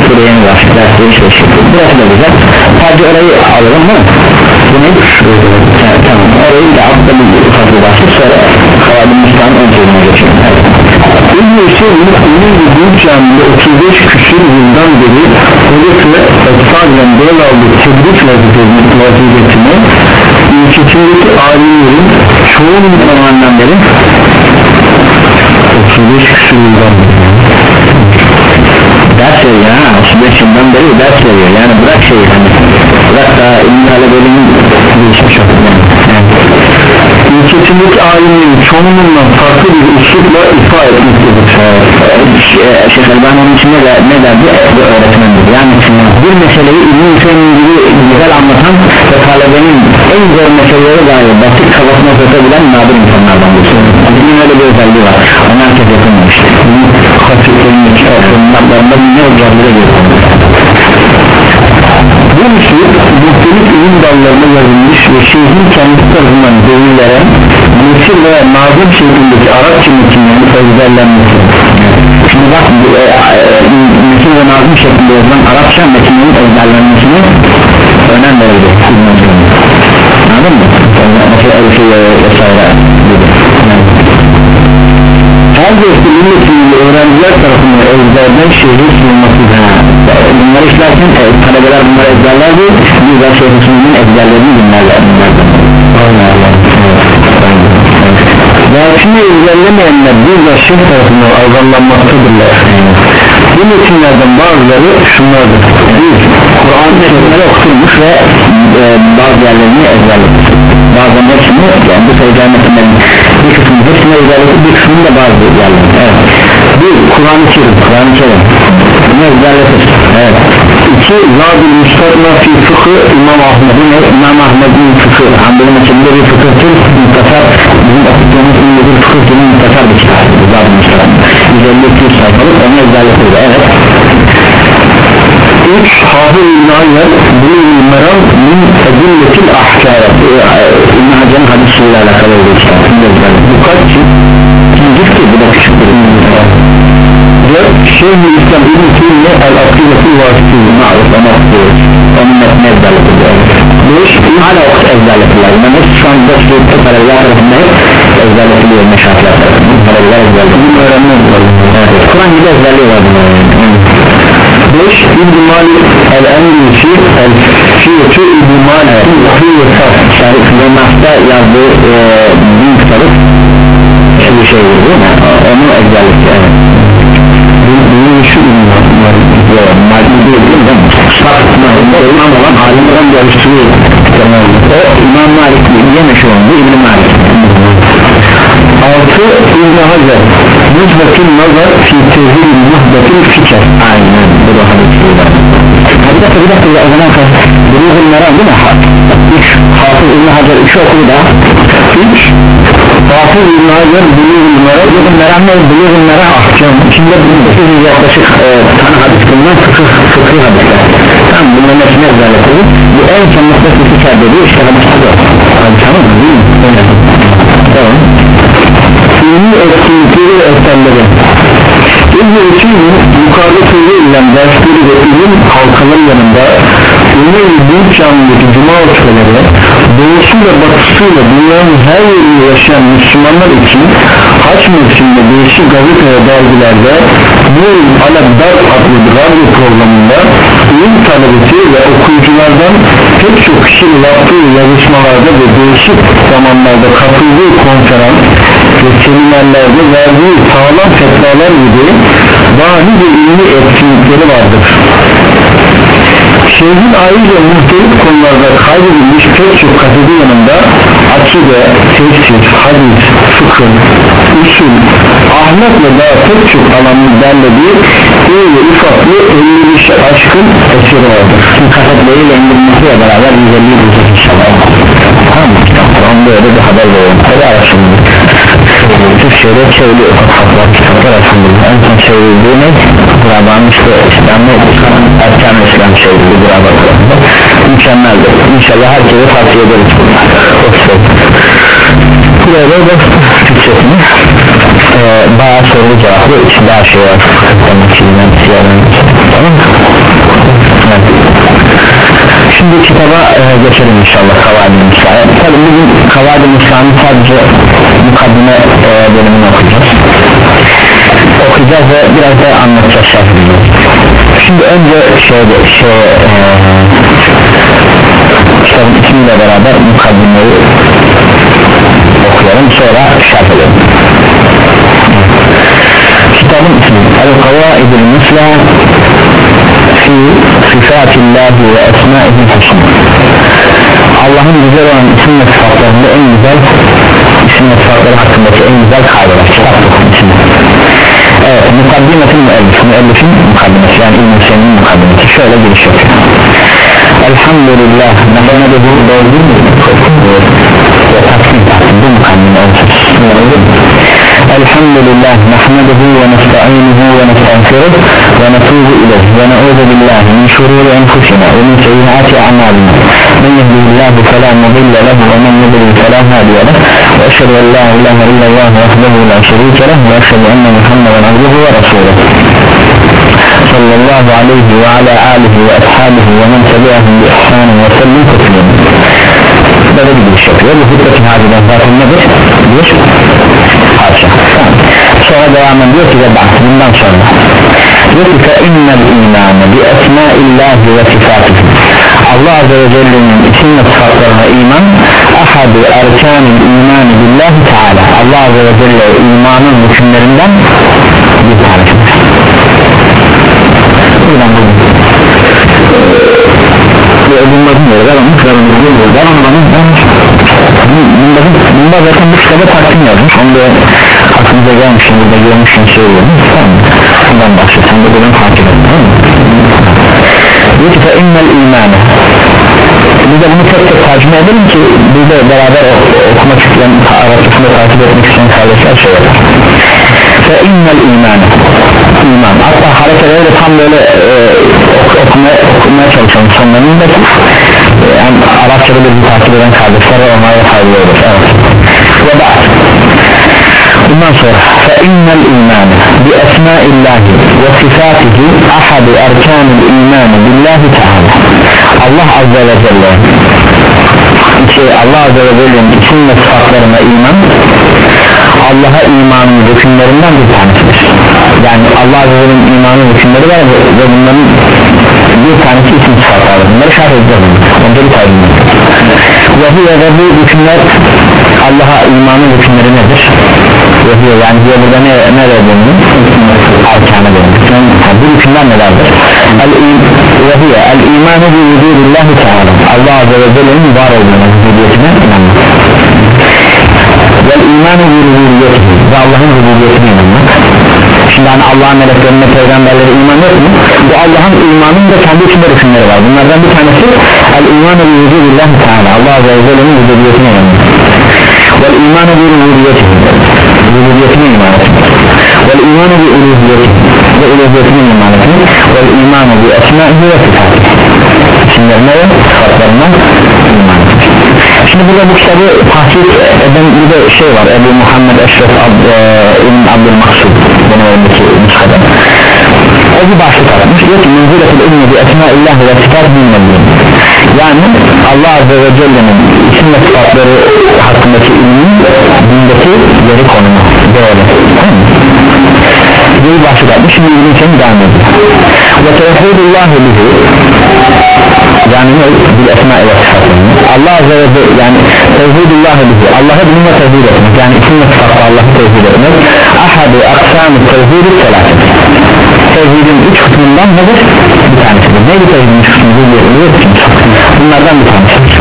Buraya mı var? Dersleri işleyiş şekli. Burası da güzel. Sadece orayı alalım mı? bu ne? tamam. Orayı da altta bir ufak bir bahset sonra Kavadı Müslüman ön sözüne geçelim. Evet. İbn-i Hüseyin Ünlü bir büyük camide 35 küsur yıldan beri Hocası Esfad'dan devraldığı tedris vazifesini ülkesindeki alimlerin çoğunun beri 35 küsur yıldan beri beri ders veriyor yani bırak şeyi hani bırak da ilim talebeliğinin gelişmiş yok yani. Ülkesindeki alimlerin çoğunluğundan farklı bir üslupla ifa etmektedir. Şey- Şeyh Elbani onun için ne, ne derdi? Bu öğretmendir. Yani bir meseleyi ilmi Hüseyin gibi güzel anlatan ve talebenin en zor meseleleri dahi basit kafasına sokabilen nadir insanlardan bir Bizim öyle bir özelliği var. Onu herkes yapamamıştır Hatiplerin kitaplarında ne özelliğe göstermiş Bu üslup muhtelif ilim dallarına yazılmış ve şeyhin kendisi tarafından delillere nesir ve nazım şeklindeki Arapça metinlerin ezberlenmesi Şimdi bak bu, e, e, metin ve nazım şeklinde yazılan Arapça metinlerin ezberlenmesine önem verildi anladın mı? mesela Elif'i vesaire. gibi yani, her gösteri milletinin öğrenciler tarafından ezberden şehrin sunulması bunları işlerken e, talebeler bunları ezberlerdi. Bir de Şeyh Hüsnü'nün ezberlerini dinlerler bunlardan Dersini ezberlemeyenler bir de şeyh tarafından azarlanmaktadırlar Bu metinlerden bazıları şunlardır. Kur'an metinleri okutulmuş ve e, bazı yerlerini ezberlemiş. Bazen hepsini yani bu sayacağım metinlerin bir kısmını hepsine özellikle bir kısmını da bazı yerler evet. bir Kur'an-ı Kerim. Kur'an-ı Kerim. Bunu özellikle. Evet. İki Zadül Müstakna fi fıkı İmam Ahmet'in İmam Ahmet'in fıkı Hanbeli meçhinde bir fıkıh tür muhtasar bizim okuttuğumuz ünlü bir fıkıh tür muhtasar bir kitap. Zadül Müstakna 150 sayfalık onu özellikle. Evet Üç Hafız İbn Hacer Bulugul Meram min Edilletil Ahkâr İbn Hacer'in hadisiyle alakalı olduğu kitap Bu kaç cilt? Ki bu da küçük bir Şeyh-i İslam İbn Teymiye El-Akidetul Vasitî Mağruf onu okuyoruz Onun metni ezberletiyor Beş hala okut ezberletiyorlar Ben hep şu anda sürükte paralel tarafında hep ezberletiliyor meşahlar tarafından Paralel ezberletiyor Bunu Kur'an gibi ezberliyorlar Beş İbn Malik El-Endülüsü El-Fiyatü İbn Malik Hıyırsak Şarkıda Nas'ta yazdığı e, bin kitabı bir şey mi? Onu ezberletiyor evet. Bunun şu İbn Malik Yok, Malik değil mi? Saf, İmam olan alimden görüştürüyor O İmam Malik diye meşhur oldu İbn Malik Altı İbn Hacer Müzbetin nazar fi tezhir muhbetin fikir Aynen bu da hadisiyle Hadi dakika bir dakika o zaman Buluğul Meram değil mi? Üç. Hafız İbn Hacer üçü okudu da. Üç. Hafız İbn Hacer Bulugul Meram Buluğul Meram ne? Buluğul Meram ahkam İçinde bunun yaklaşık e, tane hadis bulunan fıkıh, fıkıh hadisler. Tamam bunların hepsini ezberletelim. Bu en son noktası fikir dediği işte hadis bu. Tamam mı? Değil mi? Evet. Tamam Dini etkinlikleri ve eserleri İbn-i Hüseyin'in yukarıda söylenilen dersleri ve ilim halkaları yanında Ümey Büyük Camii'deki Cuma oturları doğusuyla batısıyla dünyanın her yerinde yaşayan Müslümanlar için haç mevsiminde değişik gazete ve dergilerde yıl Alabdar adlı bir radyo programında ilim talebesi ve okuyuculardan pek çok kişinin yaptığı yazışmalarda ve değişik zamanlarda katıldığı konferans ve seminerlerde verdiği sağlam fetvalar gibi daha nice ilmi etkinlikleri vardır Şeyhin ayrıca muhtelif konularda kaydedilmiş pek çok kaseti yanında akide, tefsir, hadis, fıkıh, usul, ahlak ve daha pek çok alanın derlediği iyi ve ufaklı 55 aşkın eseri vardır. Şimdi kasetleriyle indirmesiyle beraber 150 bulacak inşallah Tamam mı? Onda öyle bir haber veriyorum Hadi araştırın Türkçe'de çeviri ufak kitaplar açıldı En son çevrildiği ne? Gurabanın işte İslam'ı Erkan-ı İslam çevrildi Guraba tarafında Mükemmeldir İnşallah herkese tavsiye ederiz Buraya da Türkçesini e, bayağı sorulu cevaplı içinde her şey var Tamam? Evet. Şimdi kitaba e, geçelim inşallah Kavadi Musa'ya Tabi bugün Kavadi Musa'nın sadece mukaddime e, bölümünü okuyacağız. Okuyacağız ve biraz da anlatacağız şartını Şimdi önce şöyle şey e, kitabın ismiyle beraber mukaddimeyi okuyalım sonra şarh edelim Kitabın ismi El-Kavaidul Musla fi sıfatillahi ve esmaihi husn Allah'ın güzel olan isim ve sıfatlarında en güzel isim ve sıfatları hakkındaki en güzel kaydeler Evet mukaddimetin müellif. Müellifin mukaddimesi yani İbn-i Hüseyin'in mukaddimesi. Şöyle giriş yapıyor Elhamdülillah nefemedehu doğru mu? Ve takdim bu mukaddime olsun الحمد لله نحمده ونستعينه ونستغفره ونتوب إليه ونعوذ بالله من شرور أنفسنا ومن سيئات أعمالنا. من يهده الله فلا مضل له ومن يضلل فلا هادي له. وأشهد أن لا إله إلا الله وحده لا شريك له وأشهد أن محمدا عبده ورسوله. صلى الله عليه وعلى آله وأصحابه ومن تبعهم بإحسان وسلم تسليما. böyle bir giriş yapıyor bu hutbetin hadinden zaten nedir? Sonra devam ediyor ki ve bak bundan sonra diyor ki fe innel imanı bi esmaillahi ve sifatihi Allah Azze ve Celle'nin isim ve sıfatlarına iman ahadu erkanil imanı billahi teala Allah Azze ve Celle imanın hükümlerinden bir tanesidir buradan buldum ve bulmadığım yere ben onu kırarım ben onu ben bakın bunda zaten bu kitabı takdim yazmış onu da aklınıza gelmişsin burada görmüşsün söylüyorum. Tamam. Bundan bahset sen de buradan fark edin tamam mı? diyor ki feinnel imanı biz de bunu tek tek tercüme edelim ki biz de beraber okumak isteyen Arapçasını takip etmek isteyen kardeşler şey yapar. Feinnel imanı iman. Hatta harekeleri de tam böyle e, okumaya, okumaya çalışalım. Sonlarındaki e, yani Arapçada bir takip eden kardeşler ve onlara faydalı olur evet. ve bak bundan sonra فَاِنَّ الْا۪يمَانِ بِأَسْمَاءِ اللّٰهِ وَصِفَاتِهِ أَحَدُ اَرْكَانِ الْا۪يمَانِ بِاللّٰهِ تَعَالَى Allah Azze ve Celle ki Allah Azze ve Celle'nin isim ve sıfatlarına iman Allah'a imanın rükünlerinden bir tanesidir yani Allah Azze ve Celle'nin imanın rükünleri var ve bunların bir tanesi isim sıfatları bunları şerh edeceğiz önce bir tayin ve bu ve bu rükünler Allah'a imanın rükünleri nedir Bu yani diye burada ne, ne verdiğini arkana yani bu rükünler nelerdir? El ve hiye el imanu bi vücudillahi teala. Allah Azze ve Celle'nin var olduğuna vücudiyetine inanmak. Ve imanu bi rububiyetihi. Ve Allah'ın inanmak. Şimdi hani Allah'ın meleklerine peygamberlere iman yok mu? Bu Allah'ın imanın da kendi içinde rükünleri var. Bunlardan bir tanesi el imanu bi vücudillahi teala. Allah Azze ve Celle'nin vücudiyetine inanmak. Ve imanu bi rububiyetihi rububiyetine iman etmek ve imanu bi uluhiyetihi ve uluhiyetine iman etmek ve imanu bi esmaihi ve etmek şimdi burada bu kitabı tahsis eden bir de şey var. Ebu Muhammed Eşref Ab, e, İbn Abdülmaksud. Benim elimdeki nuskada o bir başlık aratmış diyor ki menziletul ilmi bi esmaillahi ve sıfat bilmediğim yani Allah Azze ve Celle'nin isim ve sıfatları hakkındaki ilmin dindeki yeri konumu. Böyle. Tamam bir başlık atmış şimdi ilmin için devam ediyor. Ve tevhidullahi bihi yani ne? Bil esma ve sıfatlarını Allah Azze ve Celle yani tevhidullahi bihi. Allah'a bununla tevhid etmek. Yani isim ve sıfatla Allah'ı tevhid etmek. Ahadu aksamı tevhidi selaset tevhidin üç kısmından nedir? bir tanesidir neydi tevhidin üç kısmı? bunlardan bir tanesidir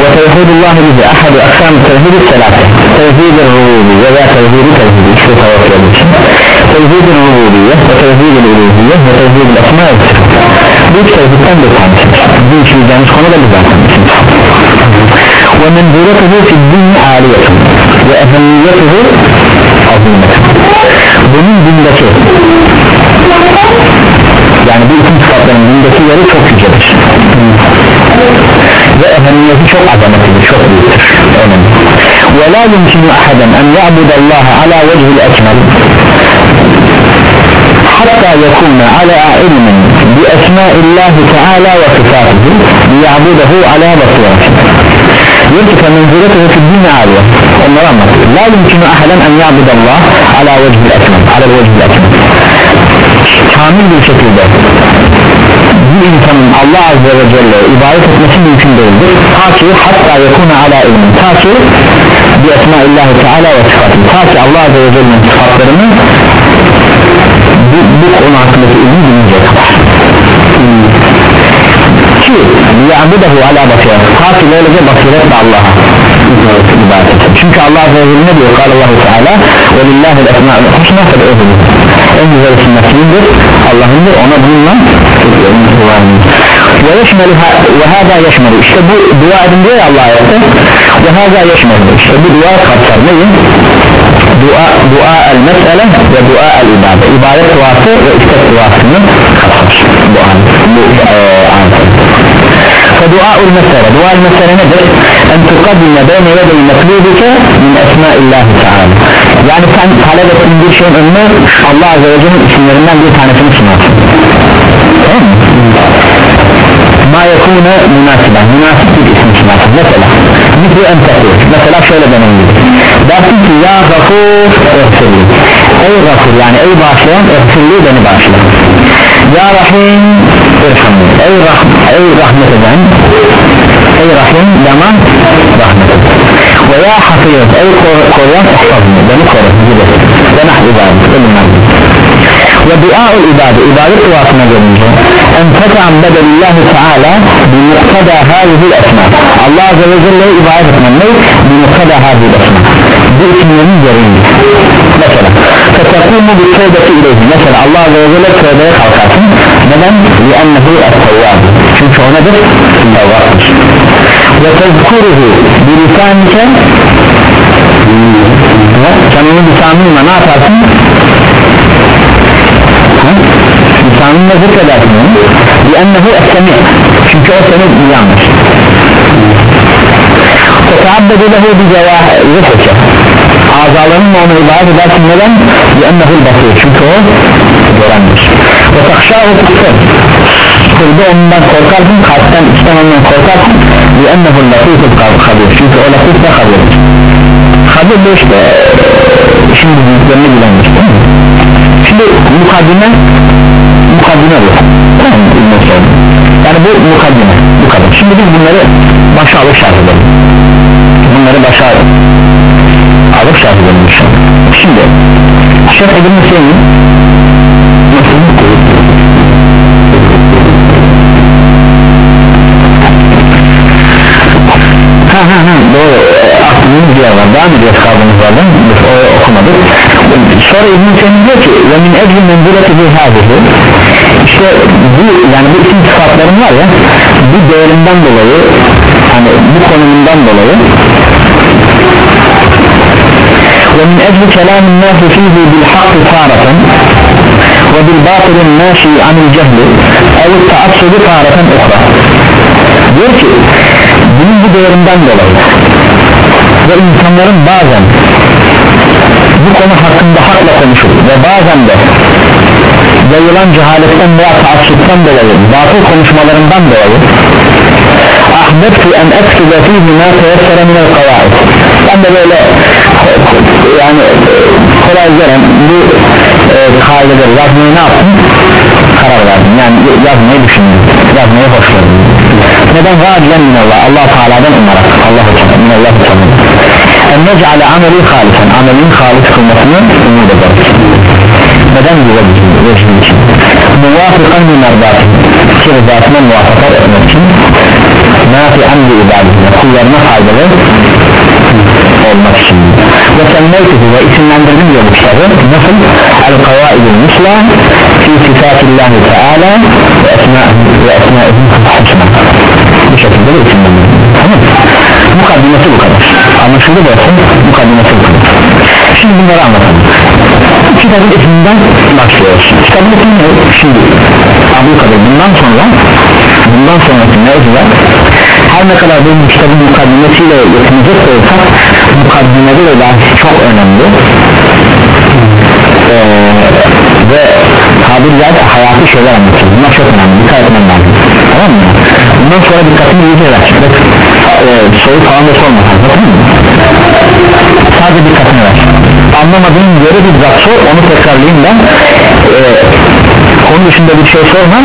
ve tevhidullahi bihi ahadu aksamı tevhidi selaset tevhid-i rububiyye veya tevhid-i tevhidi. İşte tavakkül için. Tevhid-i rububiyye ve tevhid-i uluhiyye ve tevhid-i asma ve bu üç tevhidden bir tanesidir bu işleyeceğimiz konu da bu zaten ve menzuretuhu fiddin aliyetun ve ehemmiyetuhu azimetun bunun dindeki yani bu isim sıfatların dindeki yeri çok yücedir ve ehemmiyeti çok azametlidir çok büyüktür önemli ve la yumkinu ahaden en ya'budallaha ala vecihil ekmel hatta yekuna ala ilmin bi esmaillahi teala ve sıfatihi liya'budahu ala basirati diyor ki femenziletuhu fi din aliye onları la yumkinu ahaden en ya'budallah ala vecihil ekmel ala vecihil ekmel kamil bir şekilde bir insanın Allah Azze ve Celle ibadet etmesi mümkün değildir. Ta ki hatta yakuna ala ilmin. Ta ki bi esmaillahi teala ve sıfatı. Ta ki Allah Azze ve Celle'nin sıfatlarını bu, bu konu hakkındaki ilmi bilince kadar ki liyabudahu ala basiret ta ki böylece basiretle Allah'a. Çünkü Allah Azze ve Celle ne diyor? Kal Allah Teala ve lillahi el-esma'ul husna fed'uhu en güzel isimler kimindir Allah'ındır. Ona bununla ve yeşmeli ve hâzâ yeşmeli işte bu dua edin diyor ya Allah ayette ve hâzâ yeşmeli işte bu dua kapsar neyi dua, dua el mesele ve dua el ibadet ibadet duası ve istek duasını kapsar bu an bu e, فدعاء المسألة دعاء المسألة nedir? En tukaddime beyne yedey meklubike min esmaillahi teala yani sen talep ettiğin bir şeyin önüne Allah Azze ve Celle'nin isimlerinden bir tanesini sunarsın tamam mı? ما يكون مناسبا. مناسب في اسم مناسب مثلا مثل أن تقول. مثلا شيئا بنوني دافن يا غفور اغفر لي. أي غفور يعني أي باشلون اغفر لي بني باشلون يا رحيم ارحمني. أي رحم أي رحمة بن أي رحيم لما؟ رحمة. ويا حفيظ. أي قرية احفظني. بني قرية بني قرية بني قرية ve duaul ibadet ibadet duasına gelince en teta'abbede lillahi teala bi muktada hazil esma Allah azze ve celle'ye ibadet etmen ne? bi muktada hazil esma bu isimlerin gereğince mesela fetakumu bi tövbeti ileyhi. Mesela Allah azze ve celle tövbeye kalkarsın. Neden? li'ennehu es-tevvab çünkü o nedir? tevvaptır ve tezkuruhu bi lisanike onu lisanınla ne yaparsın? Tanrı'nın zikredersin onu Diyennehu esemi Çünkü o seni duyanmış Tetabbedu lehu bi cevahiri seçe Azalarınla onu ibadet edersin. Neden? Diyennehu'l basir Çünkü o görenmiş Ve takşahu kutsu Kurdu ondan korkarsın kalpten içten ondan korkarsın. Diyennehu'l latifut kabir Çünkü o latif de kabirdir Kabir de işte Şimdi büyüklerini bilenmiş değil mi? Şimdi mukaddime mukaddime bu. Tamam yani bu mukaddime bu kadar şimdi biz bunları başa alıp şarj edelim. Bunları başa alıp şarj edelim inşallah. Şimdi Şeyh İbn Hüseyin nasıl ha ha ha doğru. Aklımız bir yer var. Devam ediyoruz kaldığımız yerden biz o okumadık. Sonra İbn Hüseyin diyor ki ve min ecri menzileti bir hadihi işte bu yani bu isim sıfatların var ya bu değerinden dolayı hani bu konumundan dolayı ومن أجل كلام الناس فيه بالحق تارة وبالباطل الناشي عن الجهل أو التعصب تارة أخرى diyor ki bunun bu değerinden dolayı ve insanların bazen bu konu hakkında hakla konuşur ve bazen de yayılan cehaletten veya taassuptan dolayı batıl konuşmalarından dolayı ahbettu en ektuba fihi ma teyessere minel kavaid ben de böyle yani kolay gelen bu e, kaideleri yazmayı ne yaptım? Karar verdim. Yani yazmayı düşündüm. Yazmayı hoşladım neden? Vaadilen minallah. Allah Teala'dan umarak Allah uçarak minallah uçarak en necale ameli halisen amelin halis kılmasını umut ederiz neden bu vecih için. Muvafıkan bir merdat ki rızasına muvaffakat etmek için. Nafi amri ibadetine kullarına faydalı olmak için. Ve semmeytihi ve isimlendirdim diyor bu kitabı. Nasıl? El-kavaidul musla fi sifatillahi teala ve esma'ihim husna. Bu şekilde de isimlendirdim tamam. Mukaddimesi bu kadar. Anlaşıldı mı? Mukaddimesi bu kadar. Şimdi bunları anlatalım kitabın isminden başlıyoruz kitabın ismi ne? şimdi Abdülkadir bundan sonra bundan sonraki mevzular her ne kadar bu kitabın mukaddimesiyle yetinecek de olsak mukaddimede de dahil çok önemli. Ee, ve tabir caizse hayatı şeyler anlatıyor. Bunlar çok önemli. Dikkat etmem lazım. Tamam mı? bundan sonra dikkatini iyice ver. Ee, soru falan da sorma. Tamam mı? sadece dikkatini ver anlamadığın yere bir zat sor onu tekrarlayayım ben. Ee, konu dışında bir şey sormam.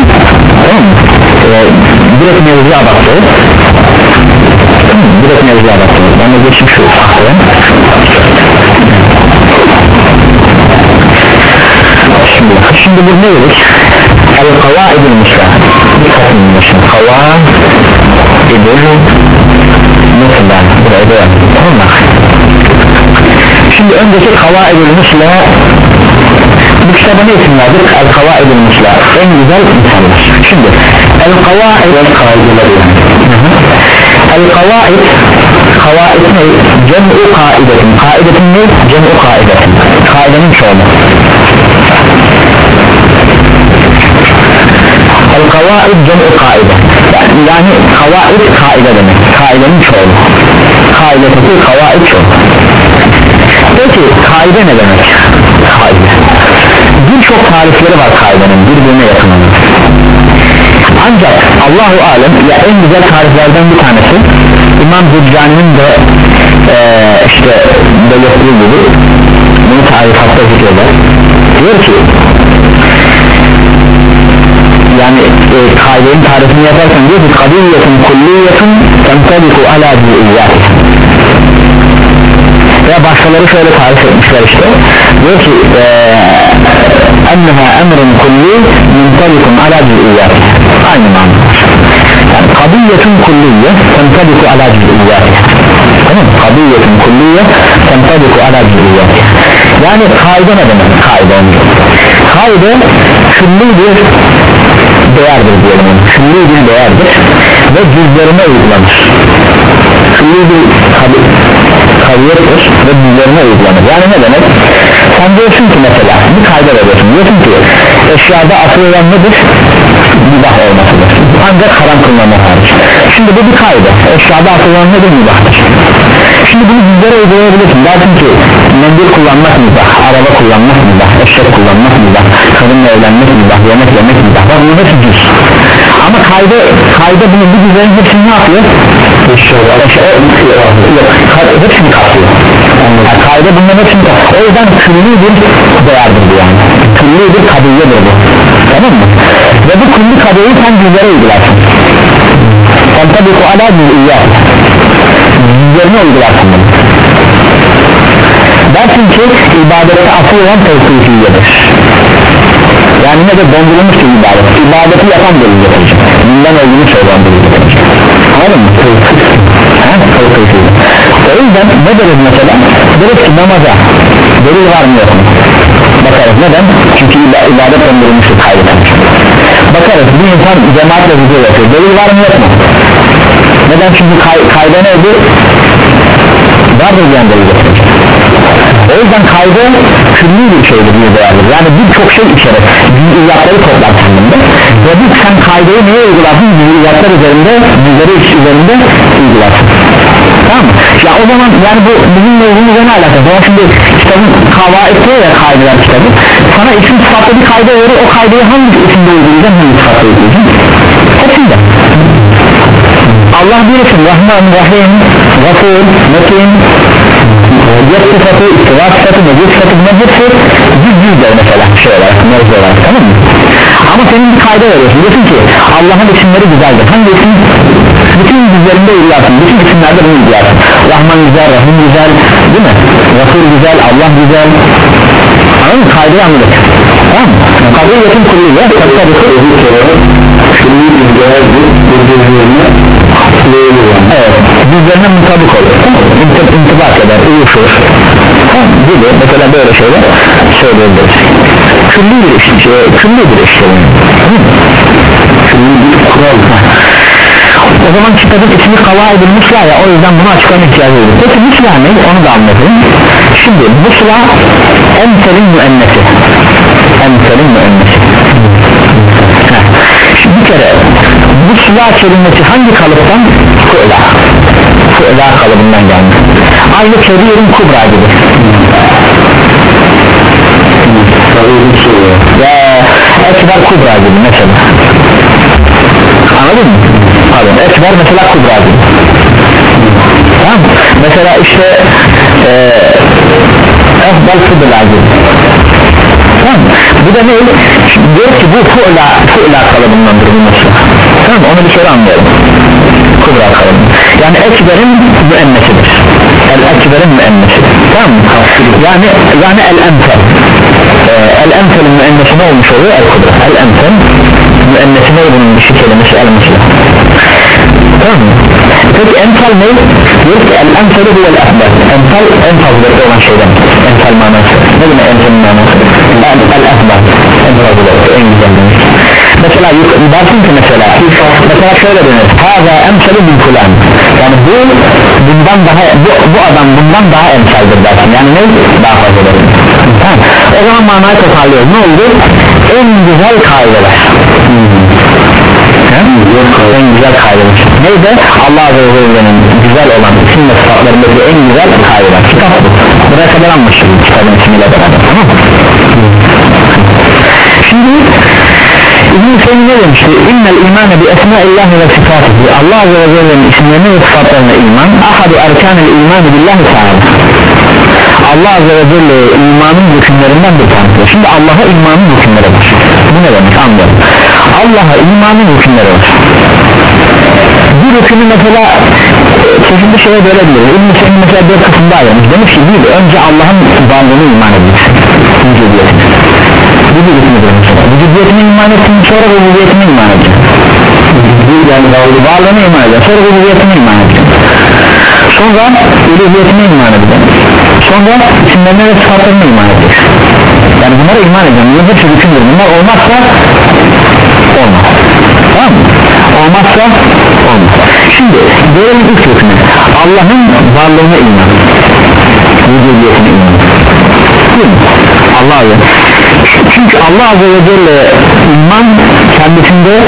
Tamam mı? Ee, direkt mevzuya adapte direkt mevzuya adapte ben de geçim şu tahtaya şimdi, şimdi bu ne dedik? El-kavaidul musla kavaidul musla buraya da yaptım tamam mı şimdi önceki kavaidul musla bu kitaba ne isim verdik el-kavaidul musla en güzel misaller şimdi el-kavaid kaideler yani. El-kavaid kavaid ne? cem'u kaidetin kaidetin ne? cem'u kaidetin kaidenin çoğulu el-kavaid cem'u kaide yani, kavaid kaide demek. Kaidenin çoğulu kaideteki kavaid çoğulu peki kaide ne demek? kaide birçok tarifleri var kaidenin birbirine yakınının. Ancak Allahu Alem ya en güzel tariflerden bir tanesi İmam Züccani'nin de e, işte belirttiği gibi bunu tarifatta zikreder. Diyor ki yani e, kaidenin tarifini yaparken diyor ki kadiyetun kulliyetun tenteliku ala cü'iyyat veya başkaları şöyle tarif etmişler işte. Diyor ki enneha emrun kulli muntalikun ala cüz'iyyat aynı manada yani kadiyetun kulliye tentaliku ala cüz'iyyat tamam kadiyetun kulliye tentaliku ala cüz'iyyat yani kaide ne demek? Kaide kaide külli bir değerdir diyelim. Külli bir değerdir ve cüzlerine uygulanır külli bir kaviyettir ve cüzlerine uygulanır. Yani ne demek? Sen diyorsun ki mesela bir kayda veriyorsun. Diyorsun ki eşyada asıl olan nedir? Mübah olmasıdır. Ancak haram kılmama hariç. Şimdi bu bir kayda eşyada asıl olan nedir? Mübahtır şimdi bunu cüzlere uygulayabilirsin. Dersin ki mendil kullanmak mübah araba kullanmak mübah eşek kullanmak mübah kadınla evlenmek mübah yemek yemek mübah. Bunun hepsi cüz ama kayda kayda bunu bu cüzlerin hepsini ne yapıyor? Eşyalar, yok, hepsini kapsıyor yani kayda bunların hepsini kapsıyor o yüzden külli bir değerdir bu yani. Külli bir kabiyedir bu. Tamam mı? Ve bu külli kabiyeyi sen cüzlere uygularsın. Sen tabi bu ala cüz'iyyat cüzlerine uygularsın bunu. Dersin ki ibadette asıl olan tevkifiyedir yani ne de dondurulmuş bir ibadet. İbadeti yapan delil getirecek bundan olduğunu söyleyen delil getirecek anladın mı? o yüzden ne deriz mesela? Deriz ki namaza delil var mı yok mu? Bakarız. Neden? Çünkü ibadet dondurulmuştur. Kaybetmiş bakarız. Bir insan cemaatle huzur yapıyor delil var mı yok mu? Neden? Çünkü kay kayda neydi? Vardır diyen delil. getirecek o yüzden kaydı külli bir şeydir bir değerdir yani birçok şey içerir. Cüz'iyatları toplar kendinde. Ve bu sen kaydeyi neye uygularsın? Cüz'iyatlar üzerinde cüzleri üzerinde uygularsın. Tamam mı? ya o zaman yani bu bizim mevzumuzla ne alakası? Var şimdi kitabın diyor ya kaydeler kitabı. Sana isim sıfatlı bir kayda verir o kaydeyi hangi isimde uygulayacaksın hangi sıfatla uygulayacaksın hepsinde. Allah bir isim Rahman, Rahim, Gafur, Metin Yet sıfatı, istiva sıfatı, mecid sıfatı bunlar hepsi yüz yüzde mesela şey olarak, mevzu olarak tamam mı? Ama senin bir kayda veriyorsun diyorsun ki Allah'ın isimleri güzeldir hangi isim? Bütün yüzlerinde uygularsın, bütün isimlerde bunu uygularsın Rahman güzel, Rahim güzel değil mi? Gafur güzel, Allah güzel Anladın mı? Kaydayı anladık Tamam mı? Kabiyetin kulliye, tabi tabi Külli bir değerdir birbirlerine Evet, bizlerine mutabık olur. İntib İntibak eder, uyuşur. Gibi. Mesela böyle şeyler söyleyebiliriz. Külli bir iş, şey, külli bir iş Külli bir kural. O zaman kitabın ismi kavaid-i musla ya. O yüzden bunu açıklama ihtiyacı olur Peki musla ne? Onu da anlatayım Şimdi musla emselin müennesi. Emselin müennesi. Şimdi bir kere musla kelimesi hangi kalıptan? Fu'la Fu'la kalıbından gelmiş Aynı kebirin kubra gibi Ve ekber kubra gibi mesela Anladın mı? Pardon ekber mesela kubra gibi Tamam? Mesela işte eee Efdal fıdıla gibi Tamam? Bu da ne? Diyor ki bu fu'la, fu'la kalıbındandır bu mesela Tamam? Onu bir kere anlayalım Kubra kalıbı Yani ekberin müennesidir El ekberin müennesi Tamam mı? Yani, yani el emsel ee, El emselin müennesi ne olmuş oluyor? El kubra El emsel müennesi ne bunun dişi kelimesi el musla Tamam mı? Peki emsal ne? Diyor ki el emseli bu el ekber Emsal en fazlalıklı olan şeyden Emsal manası Ne demek emsal manası? El, el ekber En fazlalıklı en güzel demek Mesela dersin ki mesela Mesela şöyle denir Haza emseli bin fulan Yani bu bundan daha bu, bu adam bundan daha emsaldir dersin. Yani ne? Daha fazla derim tamam. O zaman manayı toparlıyoruz. Ne oldu? En güzel kaideler en güzel kaideler neydi? Allah Azze ve Celle'nin güzel olan isim ve en güzel kaideler kitap. Bu buraya kadar anlaşıldı. Kitabın ismiyle beraber. Tamam. Mı şimdi İbn-i Seyyid ne demişti innel imane bi esmaillahi ve sıfatihi Allah Azze ve Celle'nin isimlerine ve sıfatlarına iman. Ahadu erkanil imani billahi ta'ala Allah Azze ve Celle imanın hükümlerinden bir tanesi şimdi Allah'a imanın hükümleri var. Bu ne demek? Anlayalım Allah'a imanın hükümleri var. Bir hükümü mesela çeşitli şeye bölebilir İbn-i Seyyid mesela dört kısımda ayırmış demiş. Ki bir önce Allah'ın varlığını iman edeceksin vücudiyet nedir mesela vücudiyetini iman ettin sonra vücudiyetini iman edeceksin yani varlığını iman edeceksin sonra vücudiyetini iman edeceksin sonra uluhiyetine iman edeceksin sonra isimlerine ve sıfatlarına iman edeceksin yani bunlara iman edeceksin bunlar hepsi bütündür bunlar olmazsa olmaz. Tamam olmazsa olmaz. Şimdi görelim ilk hükmü Allah'ın varlığına iman. Vücudiyetine iman Değil mi? Allah'a çünkü Allah Azze ve Celle iman kendisinde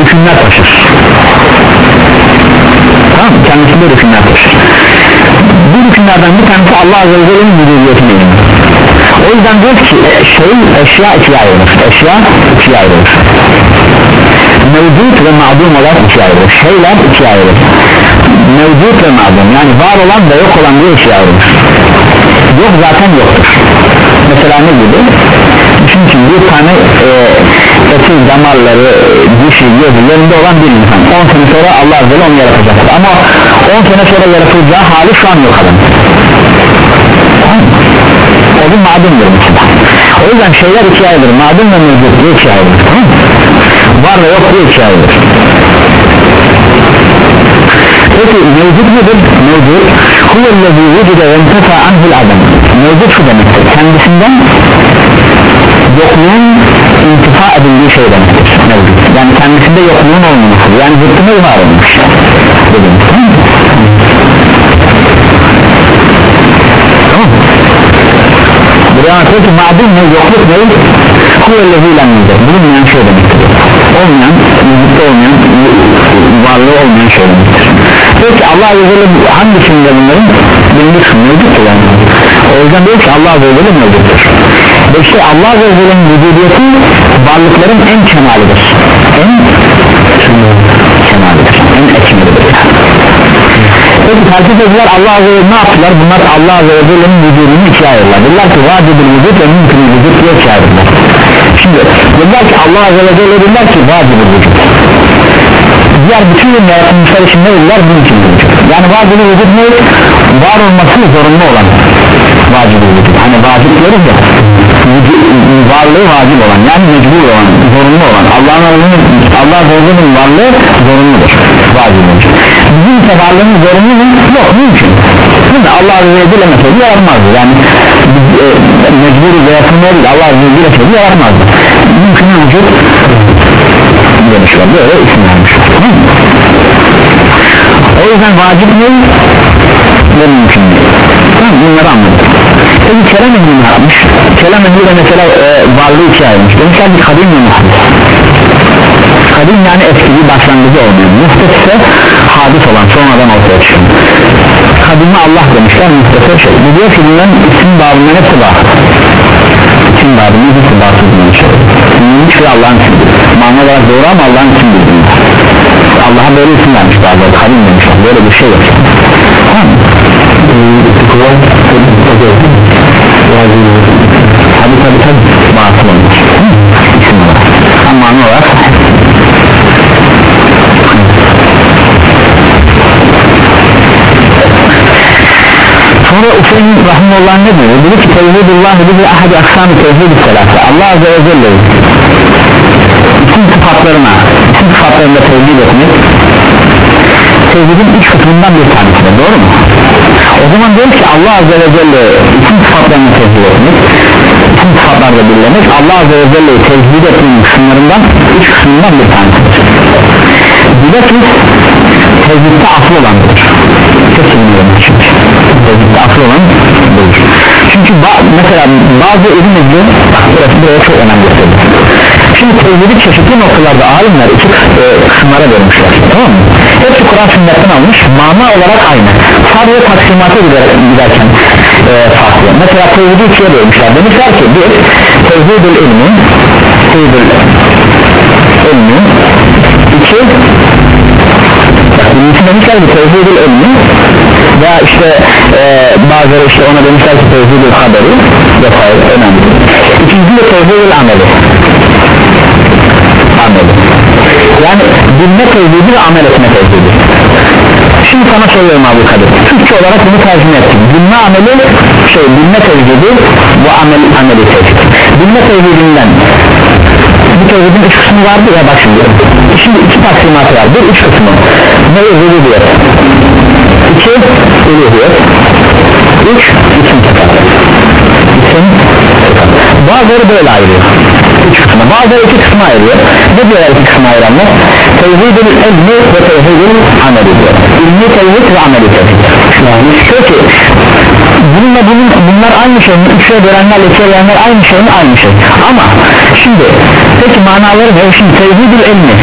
rükünler taşır. Tamam kendisinde rükünler taşır. Bu rükünlerden bir tanesi Allah Azze ve Celle'nin vücudiyetine iman o yüzden diyor ki e, şey eşya ikiye ayrılır. Eşya ikiye ayrılır. Mevcut ve ma'dum olarak ikiye ayrılır. Şeyler ikiye ayrılır mevcut ve ma'dum yani var olan ve yok olan diye ikiye ayrılır yok zaten yoktur. Mesela ne gibi? Çünkü bir tane e, eti damarları dişi gözü yerinde olan bir insan. 10 sene sonra Allah Azze onu yaratacak. Ama 10 sene sonra yaratılacağı hali şu an yok adam o bir madundur mesela. O yüzden şeyler ikiye ayrılır. Madun ve mevcut diye ikiye ayrılır. Var ve yok diye ikiye ayrılır peki mevcut nedir? mevcut. Huvellezi vücude ve entefa anhul adam mevcut şu demektir kendisinden yokluğun intifa edildiği şey demektir mevcut. Yani kendisinde yokluğun olmaması. Yani zıttına var olmuş. Dedim. Tamam buraya anlatıyor ki madem ne? Yokluk ne? Kuvvellezîlen nedir bulunmayan şey demektir. Olmayan vücutta olmayan varlığı olmayan şey demektir peki Allah Azze hangisinde bunların birinci kısmı mevcuttur yani o yüzden diyor ki Allah Azze Celle mevcuttur ve işte Allah Azze Celle'nin vücudiyeti varlıkların en kemalidir en kemalidir en ekmelidir Peki tercih ediler Allah Azze ve ne yaptılar? Bunlar Allah Azze ve Celle'nin vücudunu ikiye ayırırlar. Dediler ki vacibül vücut ve mümkün vücut diye ikiye ayırırlar. Şimdi dediler ki Allah Azze ve Celle ki vacibül vücut. Diğer bütün yaratılmışlar için ne dediler? Mümkün vücut. Yani vacibül vücut ne? Var olması zorunlu olan vacibül vücut. Hani vacip diyoruz ya varlığı vacip olan yani mecbur olan zorunlu olan Allah'ın Allah varlığı zorunludur vacip vücut bizim varlığımız zorunlu mu? yok mümkün Değil mi? Allah Azze ve Celle mesajı yaratmazdı yani e, mecburi yapılmıyor değil Allah Azze ve Celle mesajı mümkün vücut demişler böyle isim vermişler mı? o yüzden vacip ne? ve mümkün değil. Tamam bunları anladık peki kelam ehli ne yapmış? kelam ehli de mesela e, varlığı ikiye ayırmış demişler bir kadim ve kadim yani eski bir başlangıcı olmayan muhdis hadis olan sonradan ortaya çıkan kadime Allah demişler muhtese şey. Bu diyor ki bunların isim babından hepsi var. İsim babının hepsi demişler Bilmiş ve Allah'ın ismidir mana olarak doğru ama Allah'ın ismidir Allah'a böyle isim vermiş bazıları kadim demişler böyle bir şey yok. Tamam tabi tabi tabi batıl olmuş. İsim olarak. Ama mana olarak. Sonra Ufeyn Rahimullah ne diyor? Dedi ki tevhidullah bir ahadi aksam-ı tevhid-i selası Allah Azze ve Celle bütün sıfatlarına sıfatlarında tevhid etmek tevhidin üç kısmından bir tanesidir doğru mu? O zaman diyor ki Allah Azze ve Celle bütün sıfatlarını tevhid etmek bütün sıfatlarda birlemek Allah Azze ve Celle'yi tevhid etmenin kısımlarından üç kısmından bir tanesidir. Bilakis tevhidde asıl olandır kesinlikle çünkü tevhidde asıl olan çünkü mesela bazı ilim ehli burası buraya çok önemli gösteriyor şimdi tevhidi çeşitli noktalarda alimler iki e, kısımlara bölmüşler tamam mı? hepsi Kur'an sünnetten almış mana olarak aynı. Sadece taksimata giderken e, farklı. Mesela tevhidi ikiye bölmüşler. Demişler ki bir tevhidül ilmi tevhidül ilmi iki birincisi demişler ki tevhidül ilmi veya işte e, bazıları işte ona demişler ki tevhidül haberi vesaire önemli. İkinci de tevhidül ameli ameli yani bilme tevhidi ve amel etme tevhidi. Şimdi sana soruyorum Abu Kadir. Türkçe olarak bunu tercüme ettim. Bilme ameli şey bilme tevhidi bu amel, ameli tevhid. Bilme tevhidinden bu tevhidin üç kısmı vardı ya bak şimdi. Şimdi iki taksimatı var. Bir üç kısmı. Ne rububiyet iki uluhiyet üç isim sıfat isim bazıları böyle ayırıyor üç kısma bazıları iki kısma ayırıyor ne diyorlar iki kısma ayıranlar tevhidül ilmi ve tevhidül ameli diyor ilmi tevhid ve ameli tevhid yani peki bununla bunun, bunlar aynı şey mi? Üçe bölenlerle ikiye bölenler aynı şey mi? Aynı şey ama şimdi peki manaları ne? Şimdi tevhidül ilmi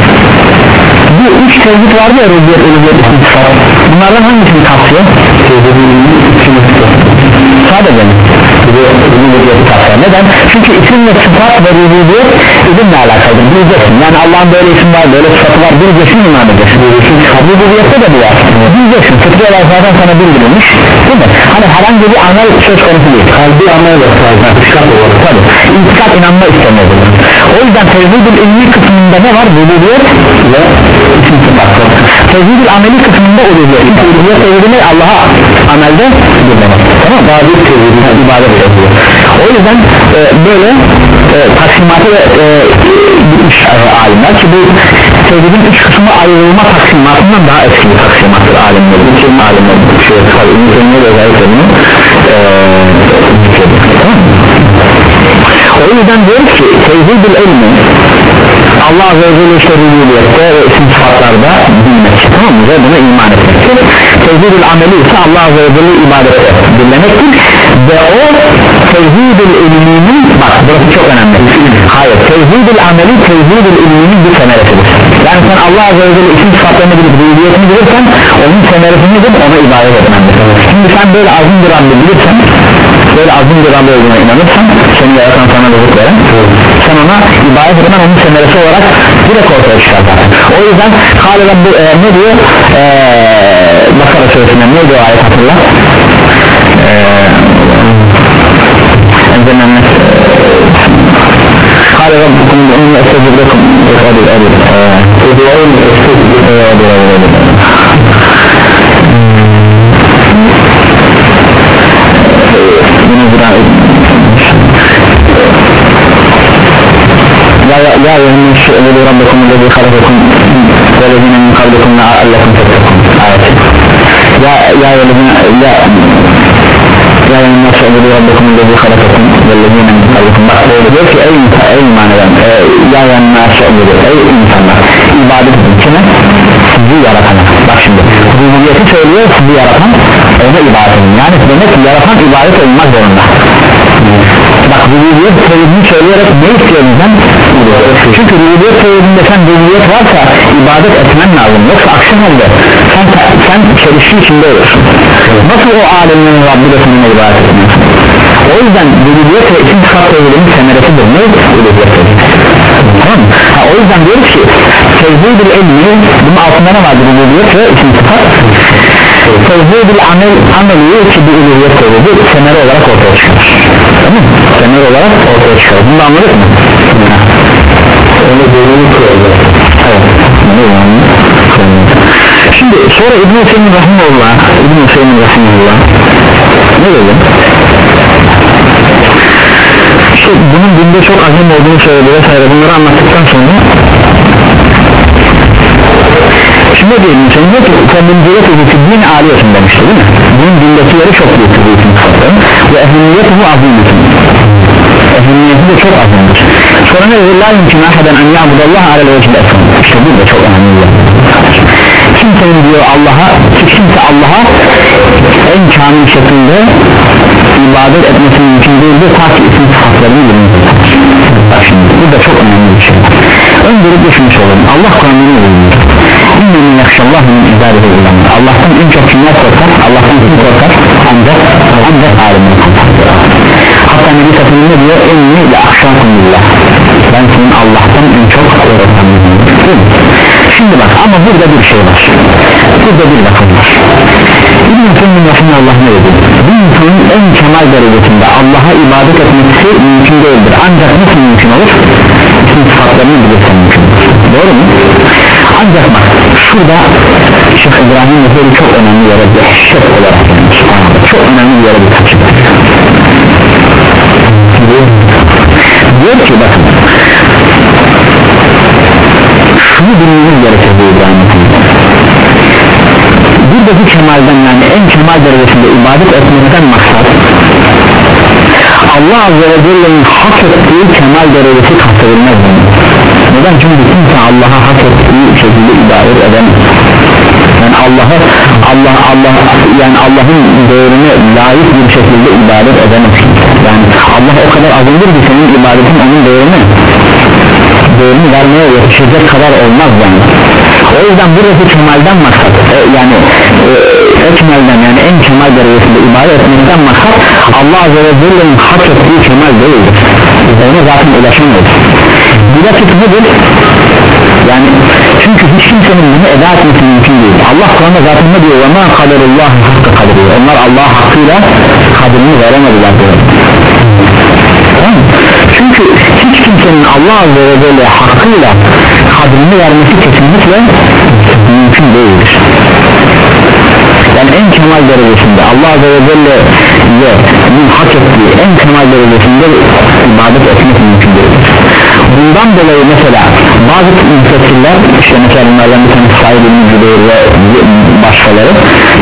bu üç tevhid vardı ya rubiyet, ulubiyet, isim, sıfat bunlardan hangisini kapsıyor? tevhidül ilmi sadece mi? neden? çünkü isim ve sıfat ve rububiyet ilimle alakalıdır. Bileceksin yani Allah'ın böyle isim var böyle sıfatı var. Bileceksin iman edeceksin rububiyette de bu var. Bileceksin fıtri olarak zaten sana bildirilmiş. Değil mi? hani herhangi bir amel söz konusu değil. Kalbi amel yok. İntikam olur tabi intikam inanma istemiyor o yüzden tevhidül ilmi kısmında ne var? Rububiyet ve isim sıfat. Tevhidül ameli kısmında ulubiyet çünkü ulubiyet tevhidi ne Allah'a amelde bilmemek. Tamam mı? İbadet tevhidi ibadet tevhidi o yüzden e, böyle e, taksimatı e, bitmiş e, alimler ki bu tevhidin üç kısmı ayrılma taksimatından daha eski bir taksimattır alimler için alimler şey tabi ünlüğünde de özellikle bunu e, o yüzden diyoruz ki tevhidül ilmi Allah Azze ve Celle rububiyette ve isim sıfatlarda bilmek tamam mı? buna iman etmektir tevhidül ameli ise Allah Azze ve Celle ibadette bilmektir ve o tevhidül ilminin bak burası çok önemli. Hayır tevhidül ameli tevhidül ilminin bir semeresidir. Yani sen Allah Azze ve Celle isim sıfatlarını bilip rububiyetini bilirsen onun semeresini bilip ona ibadet etmendir şimdi sen böyle azim bir bilirsen böyle azim bir Rabbi olduğuna inanırsan seni yaratan sana rızık veren sen ona ibadet eden onun semeresi olarak direkt ortaya çıkar zaten o yüzden Kale Rabbi e, ne diyor e, Bakara suresinde ne diyor ayet hatırla enzellenme قال ربكم ادعوني استجب لكم ona ya ya ya yönünüz ebudu rabbukum lezi halakukum ve lezine min kablukum la allakum tettakum ayeti ya ya yönünüz ya ya yönünüz ebudu rabbukum lezi halakukum ve lezine min kablukum bak böyle diyor ki ey, ey maneden ya yönünüz ebudu ey insanlar ibadet için kime sizi yaratana bak şimdi rububiyeti söylüyor sizi yaratan ona ibadet edin yani demek ki yaratan ibadet olmak zorunda. Bak rububiyet tevhidini söyleyerek ne istiyor bizden? çünkü rububiyet tevhidinde sen rububiyet varsa ibadet etmen lazım. Yoksa aksi halde sen, sen çelişki içinde olursun. Nasıl o alemlerin Rabbi de seninle ibadet etmiyorsun? O yüzden rububiyet ve isim sıfat tevhidinin semeresidir. Ne? rububiyet? tevhidi tamam mı? Ha, o yüzden diyoruz ki tevhidül ilmi bunun altında ne vardır rububiyet ve isim sıfat tevhidül amel ameli ki bir uluhiyet tevhidi semeri olarak ortaya çıkar tamam mı? semeri olarak ortaya çıkar bunu anladık mı? onu bölümü koyalım evet şimdi sonra İbn-i Hüseyin Rahimullah İbn-i Hüseyin Rahimullah ne dedi? İşte bunun dinde çok azim olduğunu söyledi vesaire. Bunları anlattıktan sonra şimdi ne diyelim? Sen diyor ki kendinize ki din aliyetin demişti değil mi? din dindeki yeri çok isim sıfatların ve ehemmiyeti bu azimdir. Ehemmiyeti de çok azimdir. Sonra ne dedi? La yumkin ahaden en ya'budallah alel vecil işte bu da çok önemli kimsenin diyor Allah'a kimse Allah'a en kamil şekilde ibadet etmesi mümkün değildir ta ki isim sıfatlarını şimdi bu da çok önemli bir şey. Öncelikle şunu söyleyeyim Allah Kur'an'ını uyuyor İnnemin yakşallahu min ibadeti ulanır Allah'tan en çok kimler korkar? Allah'tan kim korkar? Ancak ancak alimler korkar hatta Nebi Satır'ın ne diyor? Enni ile akşakumullah ben senin Allah'tan en çok korkan şimdi bak ama burada bir şey var. Burada bir lafım var. İbn-i Tümmin Allah ne dedi? Bir insanın en kemal derecesinde Allah'a ibadet etmesi mümkün değildir. Ancak nasıl mümkün olur? İsim sıfatlarını bilirsen mümkün doğru mu? Ancak bak şurada Şeyh İbrahim Meheri çok önemli yere dehşet olarak yani, çok önemli bir yere dikkat çeker diyor ki bakın şunu bilmemiz gerekir bu İbrahim Meheri buradaki kemalden yani en kemal derecesinde ibadet etmekten maksat Allah Azze ve Celle'nin hak ettiği kemal derecesi kastedilmez neden? Çünkü kimse Allah'a hak ettiği şekilde ibadet edemez. Yani Allah'a Allah Allah yani Allah'ın değerine layık bir şekilde ibadet edemez yani Allah o kadar azındır ki senin ibadetin onun değerini değerini vermeye yetişecek kadar olmaz yani o yüzden burası kemalden maksat e, yani e, o kemalden yani en kemal derecesinde ibadet etmekten maksat Allah Azze ve Celle'nin hak ettiği kemal değildir ona zaten ulaşamayız bilakis budur yani çünkü hiç kimsenin bunu eda etmesi mümkün değil Allah Kur'an'da zaten ne diyor وَمَا قَدَرُ اللّٰهِ حَقَّ قَدْرِهِ onlar Allah hakkıyla kadrini veremediler diyor kimsenin Allah Azze ve Celle hakkıyla kadrini vermesi kesinlikle mümkün değildir. Yani en kemal derecesinde Allah Azze ve Celle'ye hak ettiği en kemal derecesinde ibadet etmek mümkün değildir. Bundan dolayı mesela bazı müfessirler işte mesela bunlardan bir tanesi İbn Cübeyr ve başkaları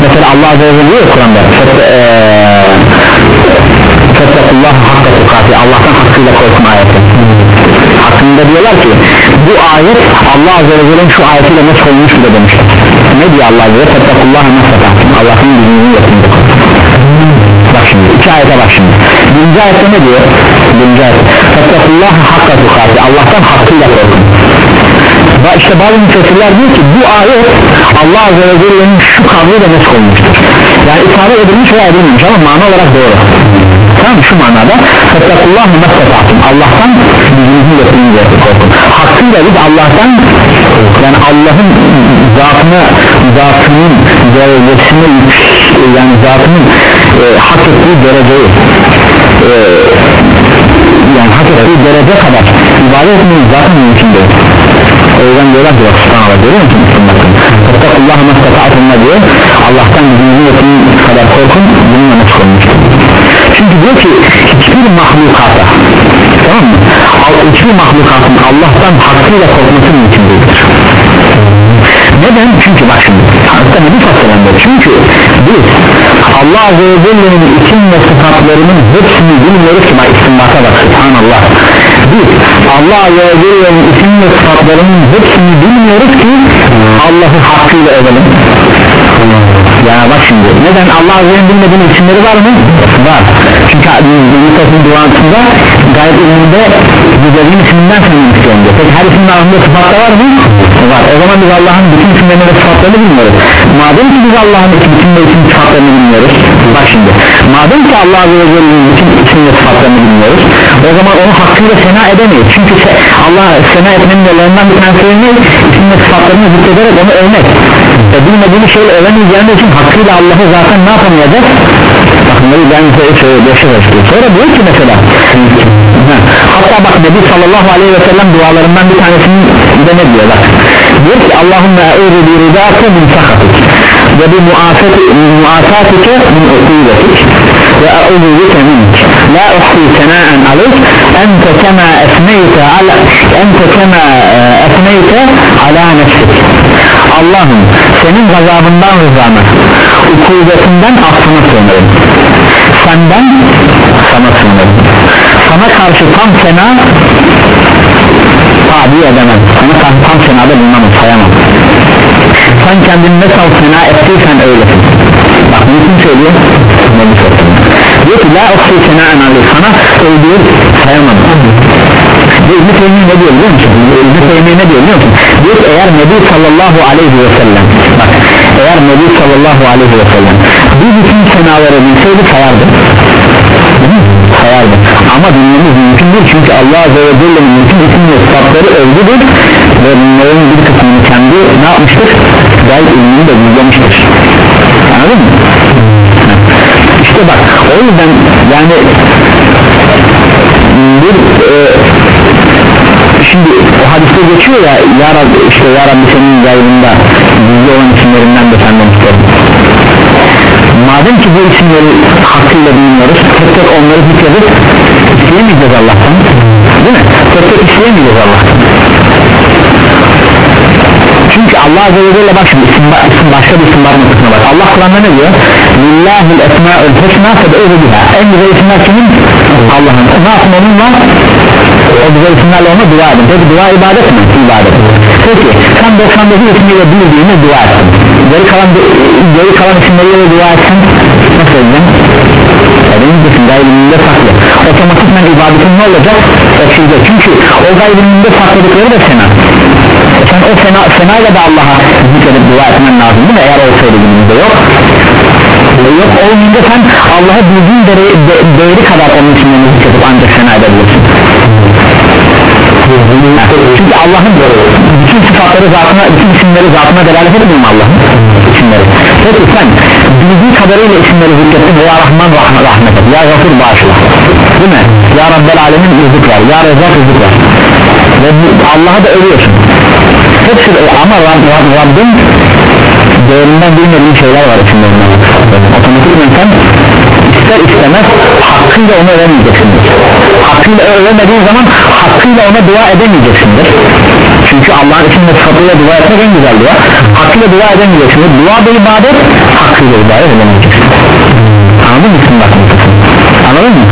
mesela Allah Azze ve Celle diyor Kur'an'da Fettakullah hakka tukati Allah'tan hakkıyla korkun hakkında diyorlar ki bu ayet Allah Azze ve Celle'nin şu ayetiyle nasıl olmuş bile demişler. Ne diyor Allah Azze ve Celle? Fettakullah nasıl Allah'ın bildiğini yapın bak şimdi iki ayete bak şimdi. Birinci ayette ne diyor? Birinci ayet. Fettakullah hakka tukati Allah'tan hakkıyla korkun. İşte bazı müfessirler diyor ki bu ayet Allah Azze ve Celle'nin şu kavliyle nasıl olmuştur. Yani ifade edilmiş veya edilmemiş ama mana olarak doğru tamam şu manada Fettakullah meslefatım Allah'tan bildiğinizi yapınca korkun. Hakkıyla biz Allah'tan yani Allah'ın zatına zatının derecesine yani zatının e, hak ettiği dereceyi e, yani hak ettiği derece kadar ibadet etmeyi zaten mümkün değil. O yüzden diyorlar ki subhanallah görüyor musun bakın? Fettakullah meslefatımla diyor Allah'tan bildiğinizi yapın kadar korkun bununla olmuştur çünkü diyor ki hiçbir mahlukata tamam mı? hiçbir mahlukatın Allah'tan hakkıyla korkması mümkün değildir neden? çünkü bak şimdi hatta ne bir fasılandır çünkü biz Allah Azze ve Celle'nin isim ve sıfatlarının hepsini bilmiyoruz ki bak istimbata bak subhanallah biz Allah Azze ve Celle'nin isim ve sıfatlarının hepsini bilmiyoruz ki Allah'ı hakkıyla övelim ya bak şimdi neden Allah Azze ve Celle'nin bilmediğin isimleri var mı? var çünkü Yunus'un duasında gayet ilminde güzelliğin isminden sanırım istiyorum diyor peki her ismin ağzında sıfatta var mı? var o zaman biz Allah'ın bütün isimlerini ve sıfatlarını bilmiyoruz madem ki biz Allah'ın bütün ve isim sıfatlarını bilmiyoruz bak şimdi madem ki Allah Azze ve bütün isim ve sıfatlarını bilmiyoruz o zaman onu hakkıyla sena edemeyiz çünkü se Allah sena etmenin yollarından bir tanesi ne? isim ve sıfatlarını zikrederek onu övmek e bilmediğimiz şeyle övemeyeceğimiz için hakkıyla Allah'ı zaten ne yapamayacağız? bakın Nebi ben size söylüyor sonra diyor ki mesela ha, hatta bak Nebi sallallahu aleyhi ve sellem dualarından bir tanesini de ne diyor bak? Diyor ki Allahümme eûzü bi ridâke min ve bi muasatike min usuletik ve eûzü bike mink la uhsi senâen aleyk ente kema esneyte ala ente kema esneyte ala nefsik Allah'ım senin gazabından rızana ukubetinden affına sığınırım. Senden sana sığınırım sana karşı tam fena tabi edemem. Sana karşı tam fenada bulunamam sayamam. Sen kendini ne sal fena ettiysen öylesin. Bak bunu kim söylüyor? Diyor ki la oksi senaen aleyh. Sana öldüğü sayamam. Ve İbn-i ne diyor biliyor musun? İbn-i ne diyor biliyor musun? Diyor ki eğer Nebi sallallahu aleyhi ve sellem bak eğer Nebi sallallahu aleyhi ve sellem bir bütün senaları bilseydi sayardı sayardı ama bilmemiz mümkün değil çünkü Allah Azze ve Celle'nin bütün isim ve sıfatları ve bunların bir kısmını kendi ne yapmıştır? gayet ilmini de gizlemiştir anladın mı? işte bak o yüzden yani bir e, şimdi o hadiste geçiyor ya ya Rabbi, işte ya Rabbi senin gayrında isimlerinden de senden isterim madem ki bu isimleri hakkıyla bilmiyoruz tek tek onları zikredip isteyemeyeceğiz Allah'tan değil mi? tek tek isteyemeyeceğiz Allah'tan çünkü Allah Azze ve Celle bak şimdi isim, isim başka bir isim var kısmına bak. Allah Kur'an'da ne diyor? Lillahil esma'ül husna fed'uhu biha. En güzel isimler kimin? Allah'ın. Ne yapın onunla? o güzel isimlerle ona dua edin. Peki dua ibadet mi? ibadet. Peki sen 99 ismiyle bildiğini dua etsin. Geri kalan, geri kalan isimleriyle dua etsin. Nasıl edeceksin? Benim için gaybinde saklı. Otomatikman ibadetin ne olacak? eksilecek çünkü o gaybinde sakladıkları da sena sen o sena, senayla da Allah'a zikredip dua etmen lazım değil mi? eğer olsaydı günümüzde yok. Yok olmayınca sen Allah'a bildiğin değeri, de, değeri kadar onun isimlerini zikredip ancak sena edebilirsin çünkü Allah'ın bütün sıfatları zatına, bütün isimleri zatına delalet etmiyor mu Allah'ın? İsimleri. Peki sen bildiği kadarıyla isimleri zikrettin. Ya Rahman rahmet, rahmet et ya Gafur bağışla. Değil mi? Ya Rabbel Alemin rızık ver. Ya Rezzak rızık ver. Ve Allah'a da övüyorsun hepsi ama Rab, Rab, Rabbin değerinden bilmediğin şeyler var isimlerinden otomatik sen ister istemez hakkıyla onu övemeyeceksindir hakkıyla övemediğin zaman hakkıyla ona dua edemeyeceksindir. Çünkü Allah'ın ve sıfatıyla dua etmek en güzel dua. Hakkıyla dua edemeyeceksindir. Dua bir ibadet hakkıyla ibadet edemeyeceksin anladın mı? Şimdi bakın anladın mı?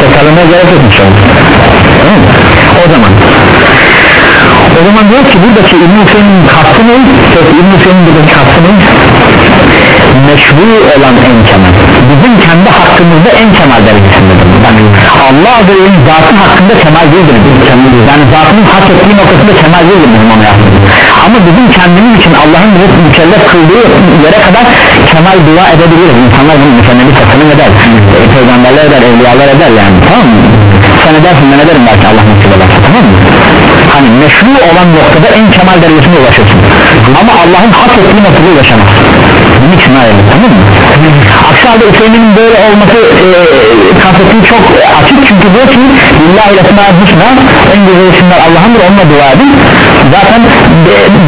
tekrarlamaya gerek yok inşallah o zaman o zaman diyor ki buradaki İbn-i Hüseyin'in kastı ne? İbn-i Hüseyin'in kastı ne? meşru olan en kemal. Bizim kendi hakkımızda en kemal derecesindedir yani Allah Azze ve zatı hakkında kemal değildir. Yani zatının hak ettiği noktasında kemal değildir bizim onu yaptığımız. Ama bizim kendimiz için Allah'ın bizi mükellef kıldığı yere kadar kemal dua edebiliriz. İnsanlar bunu mükemmeli tasarım eder. E, peygamberler eder evliyalar eder yani. Tamam mı? Sen edersin ben ederim belki Allah nasip ederse tamam mı hani meşru olan noktada en kemal derecesine ulaşırsın. Ama Allah'ın hak ettiği noktada ulaşamaz. Bunun için ayrılır tamam mı? Aksi halde Hüseyin'in böyle olması e, kastettiği çok açık. Çünkü diyor ki Lillahi Esma'd Hüsna en güzel isimler Allah'ındır onunla dua edin. Zaten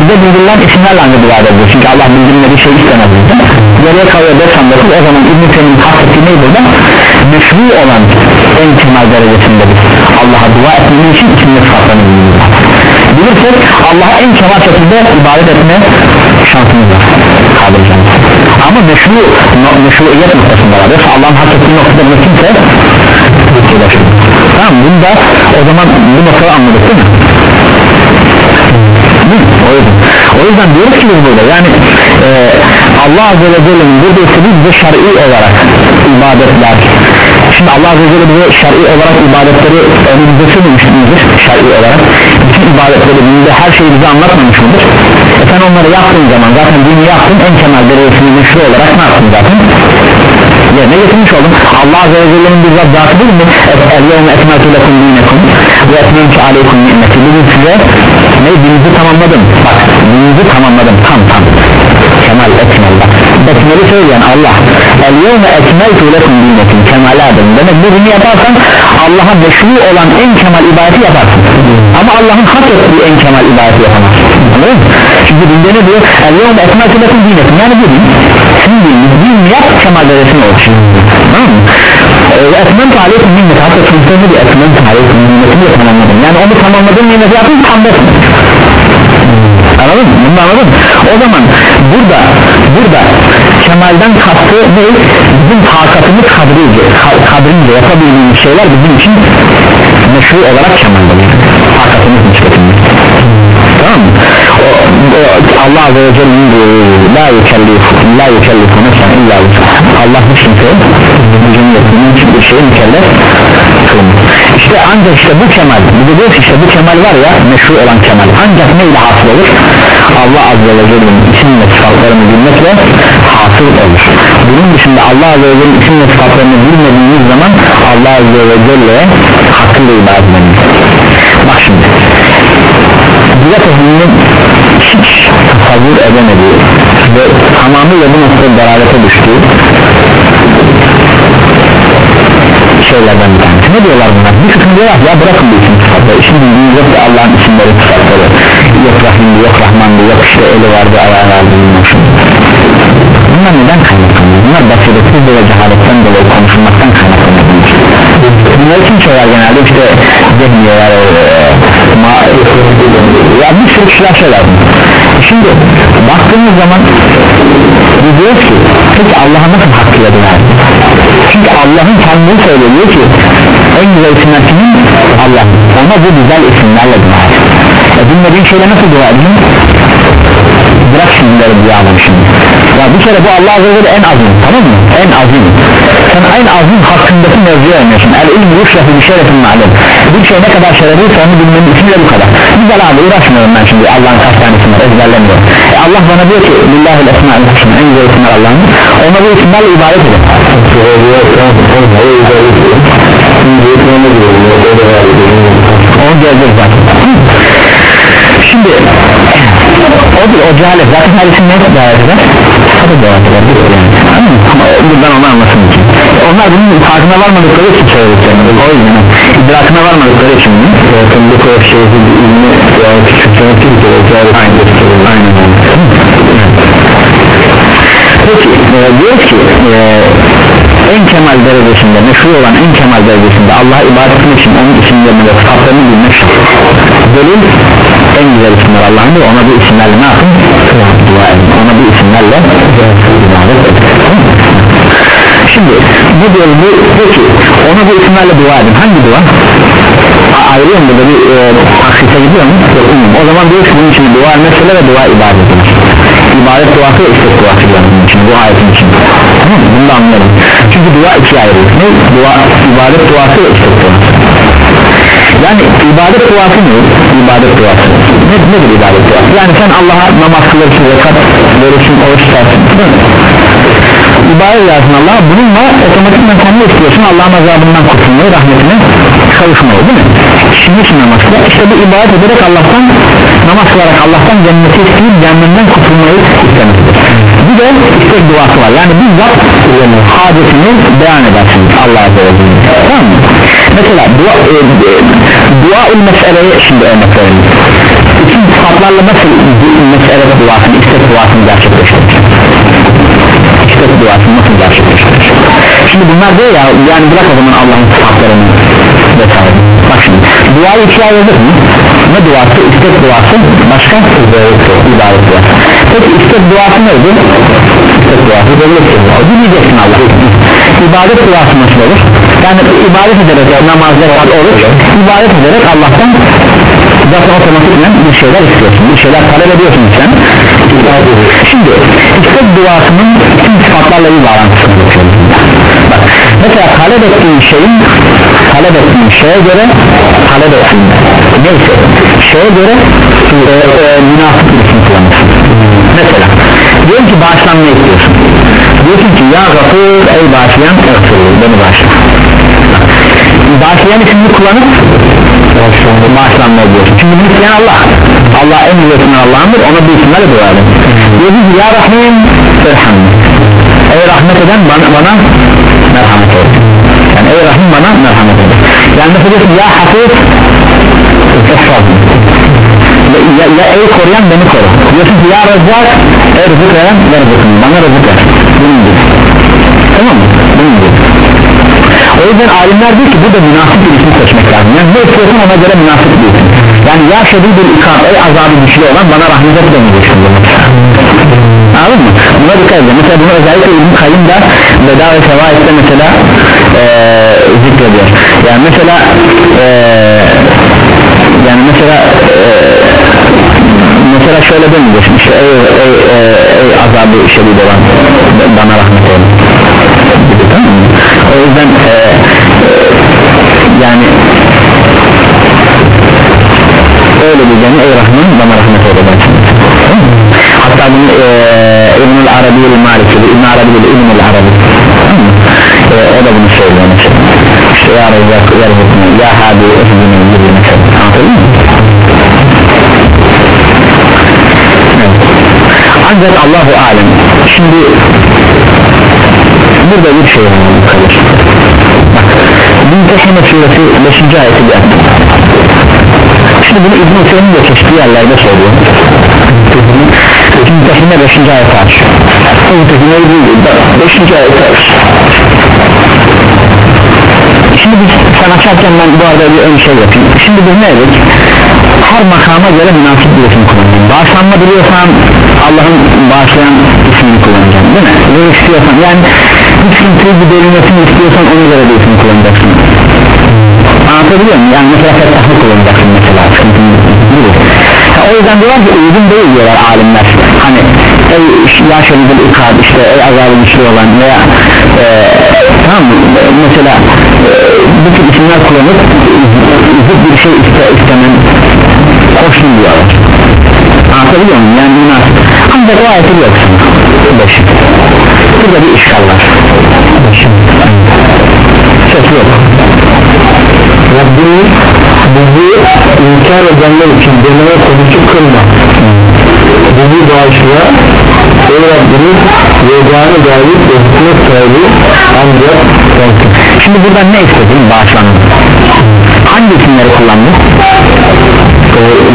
bize bildirilen isimlerle aynı dua ediyor çünkü Allah bildirilmediği şey istemez bizden geriye kalıyor 99 o zaman İbn-i Hüseyin'in kastettiği neydi burada? Meşru olan en kemal derecesinde biz Allah'a dua etmemiz için isimli sıfatlarını bilirsek Allah'a en kemal şekilde ibadet etme şansımız var. Kaldıracağımız ama meşru meşruiyet noktasında var. Yoksa Allah'ın hak ettiği noktada bunu kimse ulaşır tamam bunu da o zaman bu noktayı anladık değil mi? O yüzden, o yüzden diyoruz ki biz burada yani e, Allah Azze ve Celle'nin burada istediği bize şer'i olarak ibadetler. Şimdi Allah Azze ve Celle bize şer'i olarak ibadetleri önümüzde sunmuş mudur şer'i olarak bütün ibadetleri bize her şeyi bize anlatmamış mıdır? E sen onları yaptığın zaman zaten dini yaptın en kemal derecesini meşru olarak ne yaptın zaten? Yerine getirmiş oldum Allah Azze ve Celle'nin bizzat zatı değil mi? El-yevme etmatu lekum dinekum ve etmemki aleykum nimeti. Bugün size ne dininizi tamamladım. Bak dininizi tamamladım. Tam tam. Kemal ekmel bak ekmeli söyleyen Allah el-yevme etmeltu lekum dinekum kemal adım. Demek bu bunu yaparsan Allah'a meşru olan en kemal ibadeti yaparsın. Ama Allah'ın hak ettiği en kemal ibadeti mı? çünkü dinde ne diyor? El-yevme etmeltu lekum dinekum yani bu din. Sizin dininiz din yap kemal derecesine olsun tamam mı? etmem aleykum minnet hatta sınıfını bir etmem aleykum minnetini de tamamladım yani onu tamamladığım minneti yapın tamamlasın anladın mı? bunu anladın o zaman burada burada kemalden kastı ne? bizim takatımız kadrince, kadrince yapabildiğimiz şeyler bizim için meşru olarak kemaldir takatımız nispetinde. Allah Azze ve Celle'nin la yükellifu la yükellifu nefsen illa Allah hiç kimseye gücünü yettiğinin hiçbir şeyi mükellef kılmıyor işte ancak işte bu kemal de diyor işte bu kemal var ya meşru olan kemal. Ancak neyle hasıl olur? Allah Azze ve Celle'nin isim ve sıfatlarını bilmekle hasıl olur. Bunun dışında Allah Azze ve Celle'nin isim ve sıfatlarını bilmediğimiz zaman Allah Azze ve Celle'ye hakkıyla ibadet ediniz bak şimdi bidat ehlinin hiç tasavvur edemediği ve tamamıyla bu noktada dalalete düştüğü şeylerden bir tanesi. Ne diyorlar bunlar bir kısım diyorlar ya bırakın bu isim sıfatları bildiğiniz yok Allah'ın isimleri sıfatları yok Rahim'di yok Rahman'dı yok işte eli vardı ayağı vardı bilmem basiretsiz ve cehaletten dolayı konuşulmaktan kaynaklanabilir bunlar için şeyler genelde işte zihniyeler ya bir sürü kişiler söyler şimdi baktığımız zaman diyoruz ki peki Allah'a nasıl hakkıyla döner çünkü Allah'ın kendini söylüyor ki en güzel isimler kimin? Allah ona bu güzel isimlerle dua et e bilmediğin şeyle nasıl dua edin? bırak şimdi böyle duaları şimdi ya bir kere bu Allah Azze ve en azim tamam mı? en azim sen en azim hakkındaki mevzuya oynuyorsun el ilmi yuşrafu bir şerefin ma'lum bir şey ne kadar şerefliyse onu bilmenin için de bu kadar. Güzel abi uğraşmıyorum ben şimdi Allah'ın kaç tanesi var ezberlemiyorum. E Allah bana diyor ki Lillahil esma'il husna en güzel isimler Allah'ın. Ona bu isimlerle ibadet edin. Onu göreceğiz zaten şimdi o bir o cehalet zaten her isim neyse cehalet eder tabi cehalet eder yani. ama buradan onu anlasın için onlar bunun farkına varmadıkları için söylediklerini o yüzden idrakına varmadıkları için zaten bu kadar şey ilmi yani küçümsemek değil ki cehalet aynen. peki e, diyor ki e, en kemal derecesinde meşhur olan en kemal derecesinde Allah'a ibadet etmek için onun isimlerini ve sıfatlarını bilmek delil en güzel isimler Allah'ın ona bu isimlerle ne yapın? dua edin. Ona bu isimlerle ibadet edin. Şimdi bu diyor bu peki ona bu isimlerle dua edin hangi dua? Ayrıyor mu burada bir e, taksite gidiyor mu? O zaman diyor ki bunun için dua mesele ve dua ibadet edin ibadet duası ve istek duası diyor bunun için bu ayetin için tamam bunu da anlayalım çünkü dua ikiye ayrılır ne? dua, ibadet duası ve istek duası yani ibadet duası ne? ibadet duası ne, nedir ibadet duası? yani sen Allah'a namaz kılırsın zekat verirsin oruç tutarsın? İbadet edersin Allah'a. Bununla otomatikman ne istiyorsun. Allah'ın azabından kurtulmayı rahmetine kavuşmayı değil mi? şimdi için namaz kılar işte bu ibadet ederek Allah'tan namaz kılarak Allah'tan cenneti isteyip cehennemden kurtulmayı istemesidir bir de istek duası var. Yani bizzat hadisini beyan edersin Allah'a Celle tamam mı? mesela dua, e, e, dua-ül meseleye şimdi örnek verelim. Bütün sıfatlarla nasıl mesele duasını istek duasını gerçekleştirir istek duasını nasıl gerçekleştirir? Şimdi bunlar diyor ya yani bırak o zaman Allah'ın sıfatlarını vesaire. Bak şimdi duayı ikiye ayırdık mı? Ne duası? İstek duası. Başka? İbadet duası. Peki istek duası neydi? İstek duası. Dinleyeceksin Allah ibadet duası nasıl olur? Yani ibadet ederek namazda olur. İbadet ederek Allah'tan zaten otomatikmen bir şeyler istiyorsun bir şeyler talep ediyorsun sen. Şimdi istek duasının tüm sıfatlarla bir bağlantısı bak mesela talep ettiğin şeyin talep ettiğin şeye göre talep ettiğin neyse şeye göre e, e, münafık isim kullanırsın. Mesela diyelim ki bağışlanma istiyorsun. Diyorsun ki ya gafur ey bağışlayan ey beni bağışla. Bağışlayan ismini kullanıp bağışlanma diyorsun çünkü bunu isteyen Allah Allah en güzel Allah'ındır ona bu isimlerle dua edin diyorsun ki ya Rahim irhamni ey rahmet eden bana, bana merhamet et yani ey Rahim bana merhamet et yani mesela diyorsun ya Hafiz estağfurullah ya, ya ey koruyan beni koru diyorsun ki ya Rezzak ey rızık veren ver rızıkını bana rızık ver bunun gibi tamam mı bunun gibi o yüzden alimler diyor ki burada münafık bir isim seçmek lazım. Yani ne istiyorsun ona göre münafık bir isim yani ya şedidül ikram ey azabı güçlü olan bana rahmet et demeyeceksin anladın mı? buna dikkat edin. Mesela bunu özellikle İbn Kayyum da Veda ve Sevait'te mesela ee, zikrediyor. Yani mesela ee, yani mesela ee, mesela şöyle demeyeceksin işte ey, ey, ey, ey azabı şedid olan bana rahmet mı? O yüzden e, e, yani öyle diyeceğini ey Rahman bana rahmet eylesin hatta bunu e, İbn-i Arabi'l Maliki İbn-i Arabi'l İbn-i Arabi. E, o da bunu söylüyor mesela. İşte ya Rezzak ya Rezzak ya Hadi Ehdini gibi mesela anladın mı? ancak Allahu Alem şimdi burada bir şey var Mümtehine suresi 5. ayeti geldi şimdi bunu İbn-i Teymi de çeşitli yerlerde söylüyor Mümtehine 5. ayet aç Mümtehine 5. ayet aç Şimdi biz sen açarken ben bu arada bir ön şey yapayım Şimdi biz ne dedik her makama göre münasip bir isim kullanacağım bağışlanma biliyorsan Allah'ın bağışlayan ismini kullanacaksın değil mi? Ve istiyorsan yani sıkıntıyı bir derinmesini istiyorsan ona göre bir isim kullanacaksın anlatabiliyor muyum? yani mesela fettahı kullanacaksın mesela sıkıntının ha, o yüzden diyorlar ki uygun değil diyorlar alimler. Hani ey ya şerifel ikad işte ey azabı güçlü olan veya e, tamam mı? Mesela e, bu tür isimler kullanıp zıt bir şey iste, istemen hoşnut diyorlar. Anlatabiliyor muyum? Yani münasip ancak o ayeti yoksun beş burada bir işgal var. Ses yok. Rabbimiz bizi inkar edenler için deneme konusu kılma. Bizi bağışla. Ey Rabbimiz yegane ve hikmet sahibi ancak sensin. Şimdi buradan ne istedin bağışlanma? Hangi isimleri kullandın?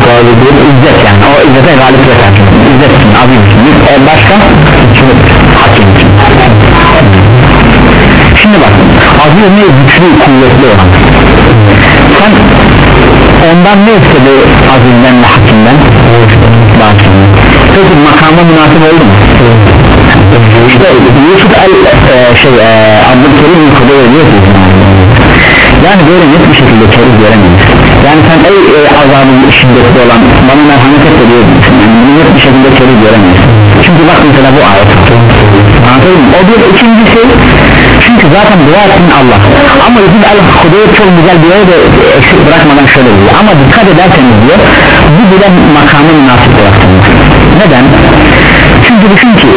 Galibin İzzet yani. O izzete galip yeter İzzet için azim için e, başka? Hikmet azim ne güçlü kuvvetli olan. Sen ondan ne istedi azimden ve hakimden? Bağışlanma peki makama münasip oldu mu? İşte Yusuf el e, şey e, Abdülkerim yukarıda öyle yani böyle net bir şekilde keriz göremeyiz. Yani sen ey e, azabın şiddetli olan bana merhamet et de diyorsun. Yani bunu net bir şekilde keriz göremeyiz. Çünkü bak mesela bu ayet. Anladın mı? o bir ikincisi çünkü zaten dua ettin Allah. Ama bizim el hudud çok güzel bir yere de eksik bırakmadan şöyle diyor. Ama dikkat ederseniz diyor bu bile makamı münasip bıraktınız neden? çünkü düşün ki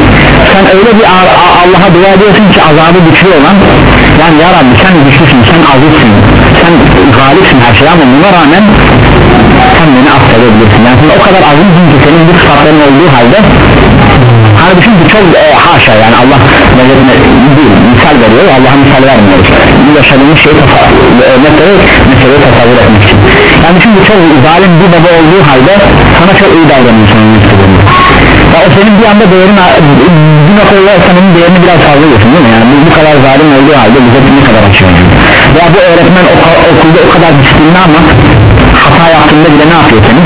sen öyle bir Allah'a dua ediyorsun ki azabı güçlü olan yani ya Rabbi sen güçlüsün sen azizsin sen galipsin her şey ama buna rağmen sen beni affedebilirsin. Yani o kadar azizsin ki senin bu sıfatların olduğu halde hani düşün ki çok e, haşa yani Allah nelerine değil misal veriyor Allah'a misal vermiyoruz bu yaşadığımız tasavvur e, mesele, meseleyi tasavvur etmek için. Yani ki çok zalim bir baba olduğu halde sana çok iyi davranıyorsun ya o senin bir anda değerin bir noktada senin değerini biraz fazla yiyorsun değil mi? Yani bu, bu kadar zalim olduğu halde bize ne kadar açıyor yani. ya bu öğretmen okulda o kadar disiplinli ama hata yaptığında bile ne yapıyor senin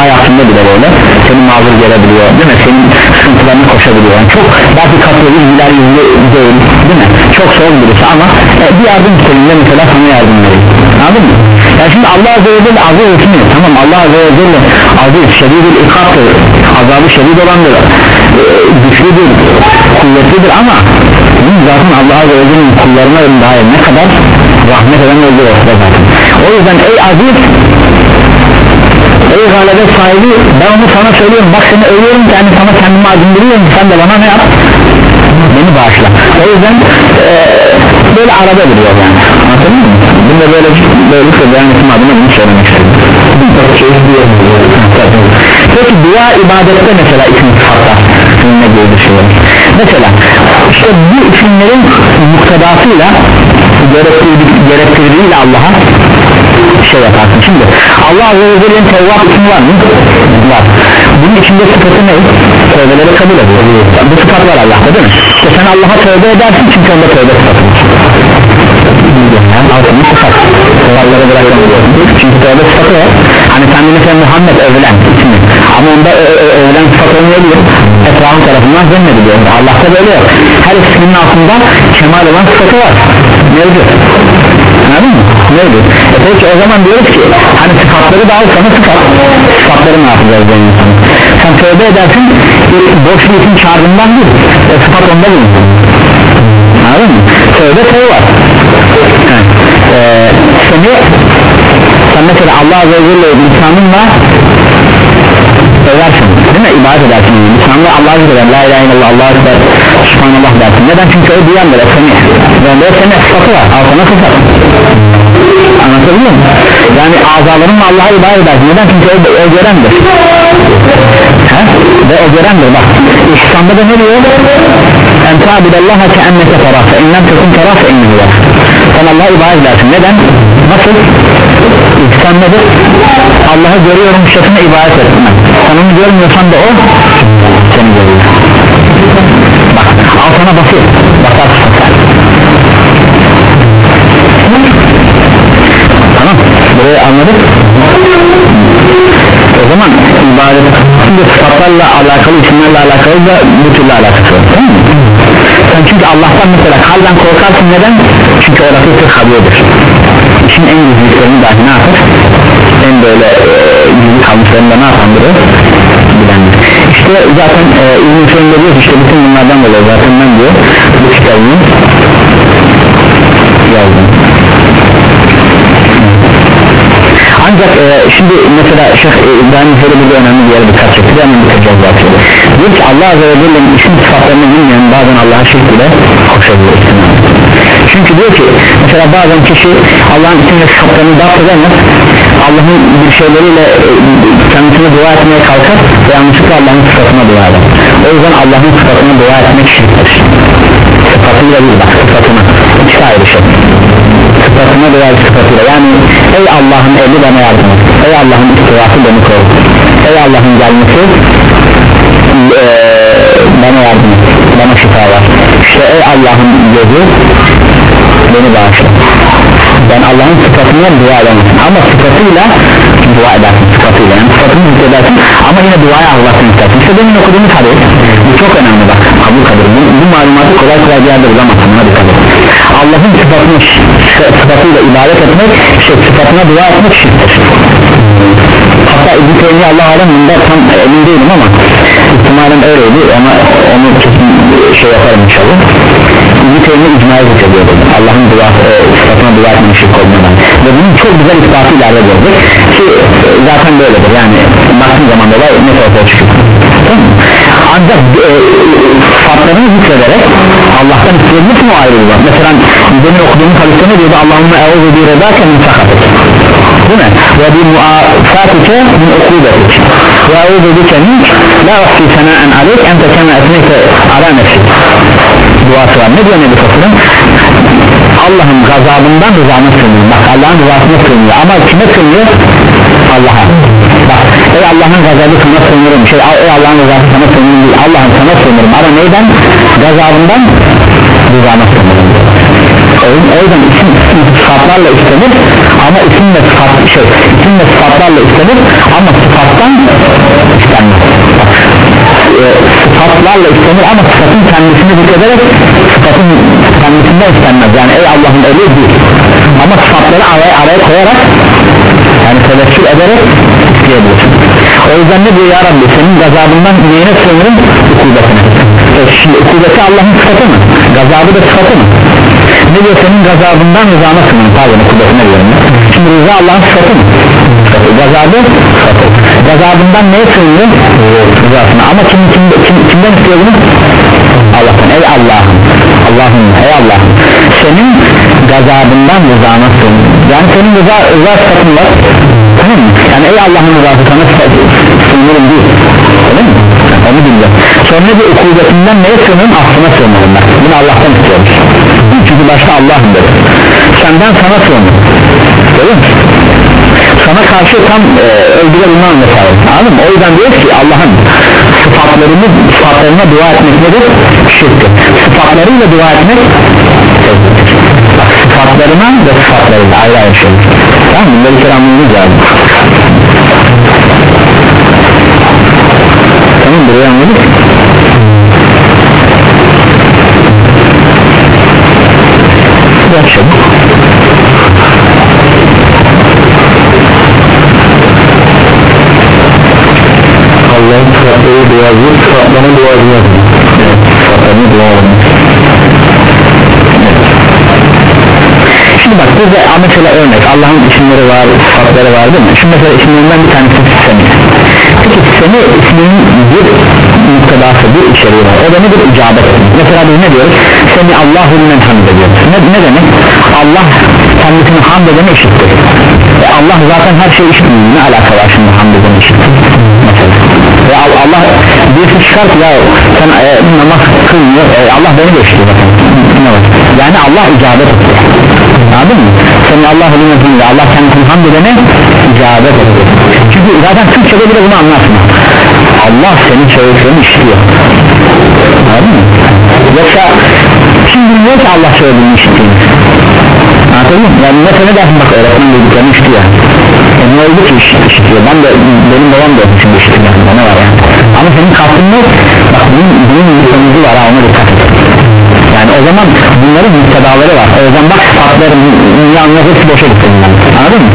hata yaptığında bile böyle seni mazur görebiliyor değil mi? Senin sıkıntılarını koşabiliyor. Yani çok belki katlı ilgiler yüzlü değil değil mi? Çok soğuk birisi ama e, bir yardım istediğinde mesela sana yardım veriyor. Anladın mı? Yani şimdi Allah Azze ve Celle aziz etmiyor tamam Allah Azze ve Celle aziz şedidül ikaptır azabı şedid olandır. E, güçlüdür kuvvetlidir ama biz zaten Allah Azze ve Celle'nin kullarına dair ne kadar rahmet eden olduğu o yüzden ey aziz Ey galebet sahibi ben onu sana söylüyorum. Bak seni övüyorum ki yani sana kendimi acındırıyorum sen de bana ne yap? Beni bağışla. O yüzden e, böyle arada duruyor yani. Anladın mı? Bunda böyle böylelikle beyan etme adına bunu söylemek istedim. Peki dua ibadette mesela isim sıfatlar ne şey var mesela işte bu isimlerin muktedasıyla gerektirdiğiyle Allah'a şey yaparsın şimdi Allah Azze ve Celle'nin tevvap ismi var mı? var bunun içinde sıfatı ne? tövbeleri kabul ediyor bu sıfat var Allah'ta değil mi? işte sen Allah'a tövbe edersin çünkü onda tövbe sıfatı yani altını sıfat Kuralları bırakamıyorsun çünkü tövbe sıfatı var hani sen mesela Muhammed övülen ismi. Ama onda ö- ö- övülen sıfat olmayabilir. Etrafı tarafından zemmediliyor Allah'ta böyle yok. Her isminin altında kemal olan sıfatı var. Mevcut. Anladın mı? mevcut. E peki o zaman diyoruz ki hani sıfatları da al sana sıfat. Sıfatları ne yapacağız insanı sen tövbe edersin boş bir isim çağırdığından değil. O sıfat onda bulunsun anladın mı? tövbe tövbe Evet. Ee, seni sen mesela Allah Azze ve Celle lisanınla översin değil mi? İbadet edersin. Lisanla Allah'a zikrer la ilahe illallah Allah'a zikrer subhanallah dersin. Neden? Çünkü o duyandır o seni. Ve onda seni sıfatı var. Altına sıfat. Anlatabiliyor muyum yani azalarınla Allah'a ibadet edersin neden? Çünkü o, o görendir. Ve o görendir bak. İslam'da da ne diyor? En tabidallaha ke enneke taraf fe innem tekun taraf fe innehu sen Allah'a ibadet edersin. Neden? Nasıl? İhsan nedir? Allah'ı görüyorum şeklinde ibadet etmek sen onu görmüyorsan da o seni görüyor. Bak al sana basit tamam burayı anladık o zaman ibadet şimdi sıfatlarla alakalı isimlerle alakalı da bu türlü alakası var sen çünkü Allah'tan mesela kalben korkarsın neden? çünkü orası sır habiyedir işin en gizliliklerini dahi ne yapar? en böyle e, gizli kalmışlarında ne yapandır o? bilendir işte zaten e, İbn-i diyor işte bütün bunlardan dolayı zaten ben diyor bu kitabını yazdım ancak e, şimdi mesela Şeyh e, İbrahim şöyle bir önemli bir yere dikkat çekti hemen dikkat zaten diyor ki Allah Azze ve Celle'nin isim sıfatlarını bilmeyen bazen Allah'a şirk bile koşabilir. Çünkü diyor ki mesela bazen kişi Allah'ın isim ve sıfatlarını daft edemez Allah'ın bir şeyleriyle e, kendisine dua etmeye kalkar ve yanlışlıkla Allah'ın sıfatına dua eder. O yüzden Allah'ın sıfatına dua etmek şirktir. Sıfatıyla değil bak sıfatına. İki ayrı şey. Sıfatına dua sıfatıyla. Yani ey Allah'ın eli bana yardım et. Ey Allah'ın istirafı beni koru. Ey Allah'ın gelmesi ee, bana yardım et. Bana şifa ver işte ey Allah'ın gözü beni bağışla. Ben Allah'ın sıfatına dua edemezsin ama sıfatıyla dua edersin sıfatıyla. Yani sıfatını zikredersin ama yine duaya Allah'tan istersin işte benim okuduğumuz hadis bu çok önemli bak. Kabul kadir bu, bu malumatı kolay kolay bir yerde bulamazsın buna dikkat Allah'ın sıfatını sıfatıyla ibadet etmek şey sıfatına dua etmek şirktir. Hatta İbn Teymi Allah alem tam emin değilim ama ihtimalen öyleydi. Ama onu kesin şey yaparım inşallah. İbn Teymi icmaya zikrediyor Allah'ın dua, e, sıfatına dua etmenin şirk olmadan ve bunun çok güzel ispatı ileride gördük ki e, zaten böyledir. Yani baktığın zaman olay net ortaya çıkıyor tamam mı? ancak e, sıfatlarını Allah'tan isteyebilir mi o ayrılığı var mesela demin okuduğumuz hadiste ne diyordu Allahümme eûzü bir redâke min değil mi? ve bir muafatike min ukubetik ve eûzü bike la uhsi senaen aleyk ente kema etneyte ala nefsik. Duası var. Ne diyor Nebi Fasıl'ın Allah'ın gazabından rızana sığınıyor bak Allah'ın rızasına sığınıyor. Ama kime sığınıyor? Allah'a ey Allah'ın gazabı sana sığınırım. Şey ey Allah'ın rızası sana sığınırım değil. Allah'ın sana sığınırım. Ama neyden? Gazabından rızana sığınırım. O yüzden isim, isim sıfatlarla istenir ama isim ve sıfat şey isim ve sıfatlarla istenir ama sıfattan istenmez e, sıfatlarla istenir ama sıfatın kendisini zikrederek sıfatın kendisinden istenmez yani ey Allah'ın eli değil. Ama sıfatları araya, araya koyarak yani tevekkül ederek isteyebilirsin o yüzden ne diyor ya Rabbi? Senin gazabından neyine sığınırım ukubetine. E, şimdi ukubeti Allah'ın sıfatı mı? Gazabı da sıfatı mı? Ne diyor? Senin gazabından rızana sığınırım. Pardon ukubetine diyorum şimdi rıza Allah'ın sıfatı mı? Sıfatı gazabı sıfatı. Gazabından neye sığınırım? Rızasına. Ama kim, kim, kim, kimden istiyor bunu? Allah'tan. Ey Allah'ım. Allah'ım ey Allah'ım. Senin gazabından rızana sığınırım yani senin rıza, rıza sıfatın var. Tamam mı? Yani ey Allah'ın rızası sana sığınırım değil. Öyle onu bileceğim sonra bir ukubetinden neye sığınırım? Aslına sığınırım ben. Bunu Allah'tan istiyorum. Çünkü başta Allah'ım dedi. Senden sana sığınırım. Öyle mi sana karşı tam e, öldüre bulunan vesaire. Anladın mı? o yüzden diyor ki Allah'ın sıfatlarını sıfatlarına dua etmek nedir? şirktir. Sıfatlarıyla dua etmek sıfatlarına ve sıfatlarıyla ayrı ayrı şey. Tamam mı? bunları kere anlamamız lazım. Tamam burayı anladık. Biraz çabuk. Allah'ın sıfatları duazı sıfatlarına duazı yazıyor evet sıfatlarına duazı Bak burada mesela örnek Allah'ın isimleri var, sıfatları var değil mi? Şimdi mesela isimlerinden bir tanesi seni. Peki seni isminin bir muktedası, bir içeriği var. O da nedir? İcabet. Mesela biz ne diyoruz? Seni Allahu limen hamd ediyoruz. Ne, ne demek? Allah kendisini hamd edene işittir. E Allah zaten her şeyi işitmiyor. Ne alaka var şimdi hamd edene işittir? Mesela. E Allah birisi çıkar ya sen e, namaz kılmıyor. E, Allah beni de işitiyor zaten. Yani Allah icabet ediyor anladın mı? senin Allah eline değil Allah kendisini hamd edene icabet ediyor çünkü zaten Türkçe'de bile bunu anlarsın Allah senin söylediklerini işliyor. Anladın mı? yoksa kim bilmiyor ki Allah söylediğini işittiğini anladın mı? yani mesela dersin? Bak öğretmen dediklerini işliyor. E ne oldu ki iş, işitiyor ben de benim babam da şimdi işitiyor ne var yani. Ama senin kalktın mı bak bunun, bunun sonucu var ha ona dikkat et yani o zaman bunların müstedaları var. O zaman bak sıfatların yalnız hepsi boşa gitti bunlar anladın mı?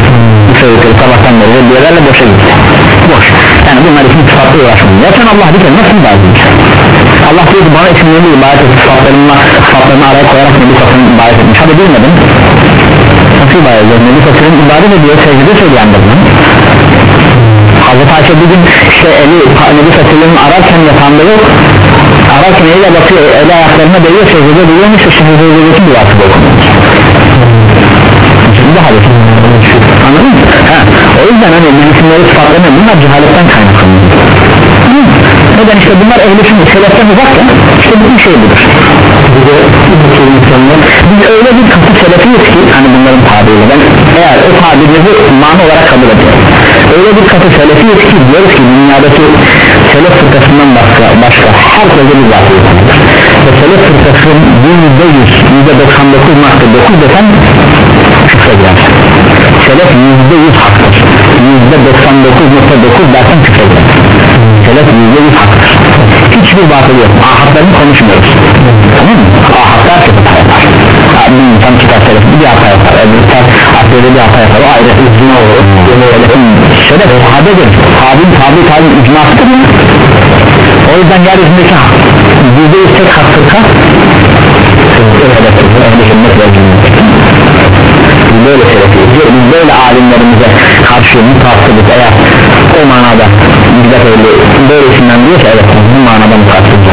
bu söyledikleri sabahtan beri reddiyelerle boşa gitti. Boş. Yani bunlar için sıfatla uğraşmıyor. Ya sen Allah bir kere nasıl edeceksin? Allah diyor ki bana isimlerini ibadet et sıfatlarını sıfatlarını araya koyarak Nebi Fasıl'ın ibadet etmiş hadi bilmedin. Nasıl ibadet ediyor? Nebi Fasıl'ın ibadet ediyor secdede söyleyendir Hazreti Ayşe bir gün işte eli Nebi Fasıl'ın ararken yatağında yok ararken eliyle bakıyor eli ayaklarına değiyor secdede duyuyormuş ve secdedeki duası da Şimdi hadis Anladın mı? Ha, o yüzden hani mümkünleri sıfatlarına bunlar cehaletten kaynaklanıyor neden işte bunlar ehli sünnet seleften uzakken işte bütün şey budur biz öyle bir katı selefiyiz ki hani bunların tabiriyle ben eğer o tabirleri mana olarak kabul ediyorum öyle bir katı selefiyiz ki diyoruz ki dünyadaki selef fırkasından başka, başka herkese bir zatı ve selef fırkasının yüzde yüz yüzde doksan dokuz madde dokuz desen küfre girersin selef yüzde yüz haktır. Yüzde doksan dokuz nokta dokuz dersen küfre girersin selef yüzde yüz haktır. Hiçbir batıl yok. Ahatlarını konuşmuyoruz. Tamam mı? ahatlar çok hata yapar bir insan çıkar selef bir hata yapar öbür aklede bir hata yapar. O ayrı icma olur. Selef sahabedir. Tabi tabi tabi icmasıdır. Ya o yüzden yeryüzündeki yüzde yüz tek hak fırka böyle selefiyiz biz böyle alimlerimize karşı mutassıbız eğer o manada bize öyle böyle isimden diyorsa evet bu manada mutassıbız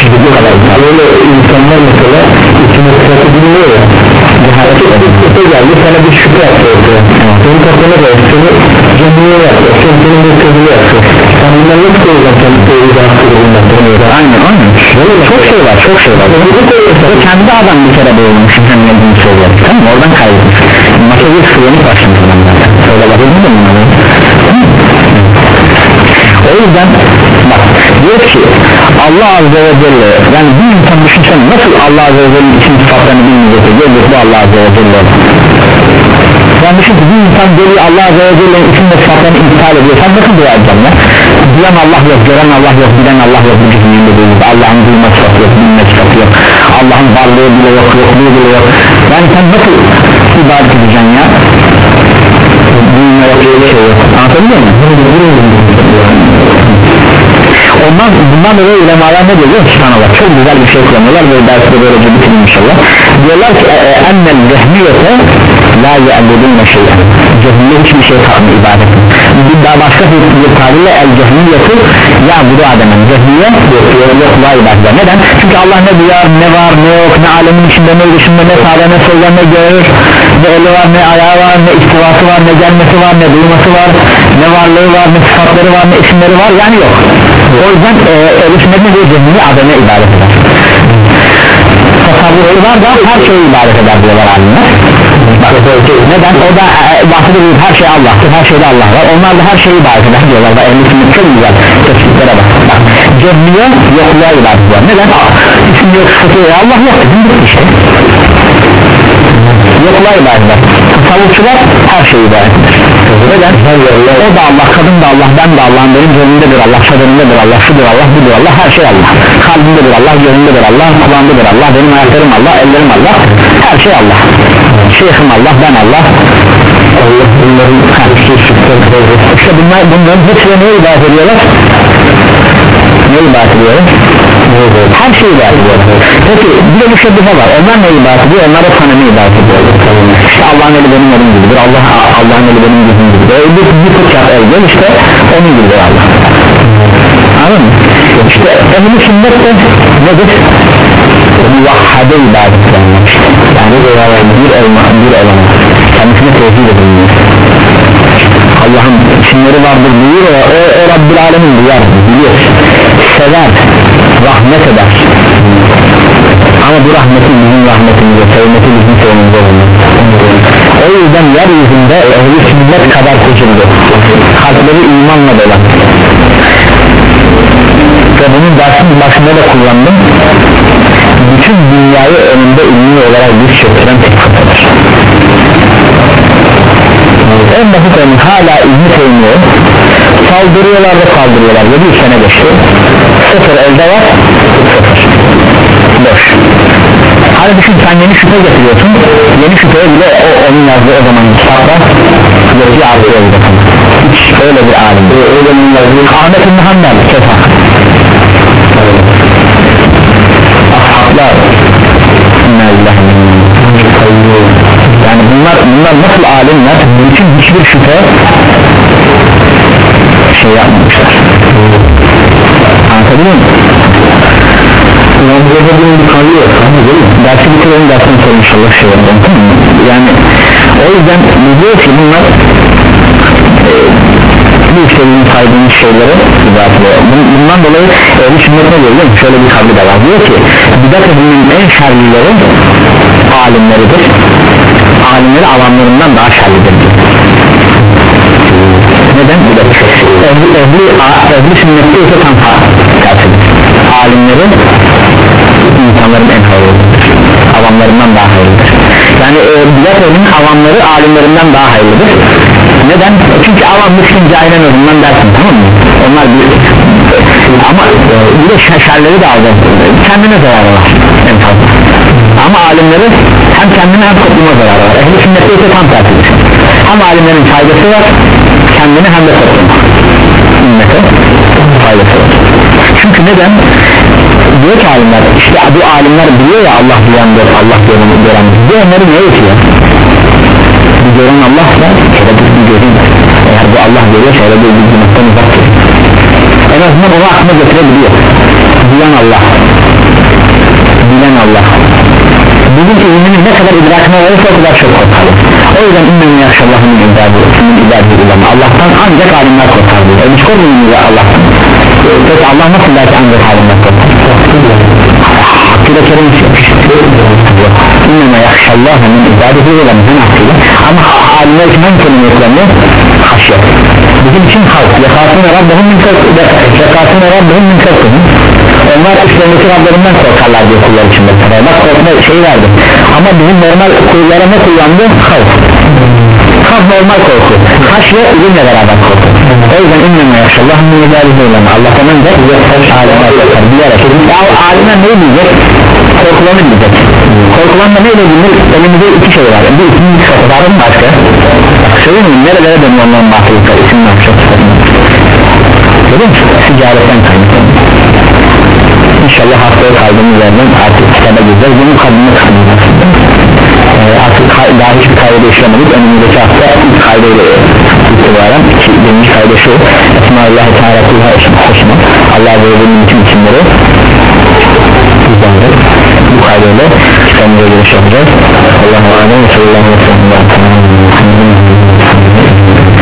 çünkü bu kadar böyle insanlar mesela içine sıfatı bilmiyor ya cehalet şüphe geldi sana bir şüphe ortaya senin kafana da seni cemliye yaptı. Sen senin mülközünü yaptı. Sen bundan nasıl koyacaksın sen teyze hakkında bundan aynen aynen. Çok şey var çok şey var. O kendi adam bir kere boğulmuş. Sen ne bunu söylüyor tamam oradan kaybetmiş masa bir sıvını başlamış adam zaten. Öyle mı bunları o yüzden bak diyor ki Allah Azze ve Celle yani bir insan düşünsen nasıl Allah Azze ve Celle'nin isim sıfatlarını bilmeyecek diyor bu Allah Azze ve Celle. Yani düşün ki bir insan geliyor Allah Azze ve Celle'nin isim ve sıfatlarını iptal ediyor. Sen nasıl dua edeceksin ya duyan Allah yok, gören Allah yok, bilen Allah yok bu cisiminde değil Allah'ın duyma sıfatı yok, bilme sıfatı yok. Allah'ın varlığı bile yok, yokluğu bile yok. Yani sen nasıl ibadet edeceksin ya duyma yok, öyle şey yok anlatabiliyor muyum? ondan bundan dolayı ulemalar ne diyor? Subhanallah çok güzel bir şey kullanıyorlar ve dersi de böylece bitirin inşallah. Diyorlar ki ennel cehmiyete la ye'budunne şeyden cehmiye hiçbir şey kalmıyor ibadet bir daha başka bir, bir tabirle el cehmiyeti ya budu ademen cehmiye yokluğa ibadet neden? çünkü Allah ne duyar ne var ne yok ne alemin içinde ne dışında ne sağda ne solda ne görür ne eli var ne ayağı var ne istivası var ne gelmesi var ne duyması var ne varlığı var ne sıfatları var ne isimleri var. Yani yok. O yüzden e, el sünnet diyor? Cehmiye ademe ibadet eder. Tasavvufu var da her şeyi ibadet eder diyorlar alimler neden? O da e, bahsediyor her şey Allah'tır her şeyde Allah var. Onlar da her şeyi ibadet eder diyorlar. Da ehl çok güzel. Tespitlere bak. Bak cehmiye yokluğa ibadet eder neden? İsim yok sıfatı Allah yok. Dedim işte. Yokluğa ibadet eder. Tasavvufçular her şeyi ibadet eder. Neden? o da Allah kadın da Allah ben de Allah'ın benim gönlümdedir Allah sadrımdadır Allah şudur Allah budur Allah her şey Allah. Kalbimdedir Allah gözümdedir Allah kulağımdadır Allah benim ayaklarım Allah ellerim Allah her şey Allah şeyhim Allah ben Allah Allah bunların işte bunlar, bunların hepsine neye ibadet ediyorlar? ne ibadet ediyorlar? her şeyi ibadet ediyorlar peki bir de müşebbihe var onlar ne ibadet ediyor? onlar da sanemi ibadet ediyorlar işte Allah'ın eli benim elim gibidir Allah, Allah'ın eli benim gözüm gibidir öyle bir, bir fıkrat elden işte onun gibidir Allah anladın mı? işte ehl-i sünnet de nedir? Muvahhade ibadet edenler yani bir olma bir olama kendisine tevhid edilmiyor Allah'ın isimleri vardır buyuruyor ya o, o Rabbil Alemin duyar biliyor. Sever rahmet eder. Ama bu rahmeti bizim rahmetimize sevmeti bizim sevmemize olmuyor o yüzden yeryüzünde ehli sünnet kadar seçildi kalpleri imanla dolu ve bunun dersin başında da kullandım bütün dünyayı önünde ünlü olarak diz çöktüren tek fıkhadır en basit örnek hala ilmi sevmiyor saldırıyorlar da saldırıyorlar. Ve bir sene geçti. Sıfır elde var sıfır. Boş. Hani düşün sen yeni şüphe getiriyorsun. Yeni şüpheye bile o, onun yazdığı o zaman kitapta yazı artıyor bir hiç öyle bir alim. Öyle bir Ahmet İbni Hanbel sefa alimler bütün hiçbir şüphe şey yapmamışlar anlatabiliyor muyum? Ramazan'da bunun bir kavga yok değil mi? Dersi bitirelim dersten sonra inşallah şey yapalım tamam mı? Yani o yüzden diyor ki bunlar e, bu işlerin saydığımız ediyor Bun- Bundan dolayı ehli sünnet ne diyor biliyor musun? Şöyle bir kavga da var diyor ki bidat edinin en şerlileri alimleridir Alimleri avamlarından daha şerlidir. Neden? Ehli, ehli, a- ehli sünnette ise tam tersidir insanların en hayırlıdır avamlarından daha hayırlıdır. Yani e, bidat ehlinin avamları alimlerinden daha hayırlıdır. Neden? çünkü avam müslüm cahilen özünden dersin tamam mı? onlar bir ama e, bir de şerleri de alacak kendine zararı en fazla. Ama alimleri hem kendine hem topluma zararı var. Ehli sünnette ise tam tersidir hem alimlerin faydası var kendine hem de topluma. Ümmete faydası var. Çünkü neden? Diyor ki alimler işte bu alimler biliyor ya Allah duyandır Allah gören gören bu onları ne yetiyor? Bir gören Allah da şöyle bir, göreyim eğer bu Allah görüyor şöyle bir günahtan uzak en azından onu aklına getirebiliyor. Duyan Allah. Bilen Allah bizim ilminin ne kadar idrakına varırsa o kadar çok korkar o yüzden innen yaşallahın ibadı kimin ibadı ulama Allah'tan ancak alimler korkar diyor. E biz korkmuyor Allah'tan. Peki Allah nasıl belki ancak alimler korkar hakkıyla kerim innen yaşallahın ibadı ulama hem hakkıyla ama alimler için hangi kelime kullanıyor haşyet. Bizim için halk. Yakasına Rabbihim min yakasına Rabbihim min korkuhum onlar üstlerindeki Rablerinden korkarlar diye kullar için mesela bak korkma şey verdi ama bizim normal kullara ne kullandı? havf havf normal korku. Haşye ilimle beraber korku. O yüzden inneme yaşallah min ibadihi ulema Allah'tan önce alimler korkar. Bilerek ya o alimler ne diyecek? korkulanı diyecek. Korkulanma neyle bilir? elimizde iki şey var. Bir sıfatı var mı başka? söyleyeyim nerelere dönüyor onların bahsediyor isimler çok görüyor musun? ticaretten kaynaklanıyor İnşallah haftaya kaldığımız yerden artık kitaba gireceğiz bunun kadını kısmında ee, artık daha hiçbir kayda işlemedik önümüzdeki hafta ilk kayda ile itibaren iki, birinci kayda şu Esma-ı Teala kulha hoşuma Allah verdiğinin bütün isimleri bizdendir bu kayda ile kitabımıza giriş yapacağız Allah'a emanet sallallahu aleyhi ve sellem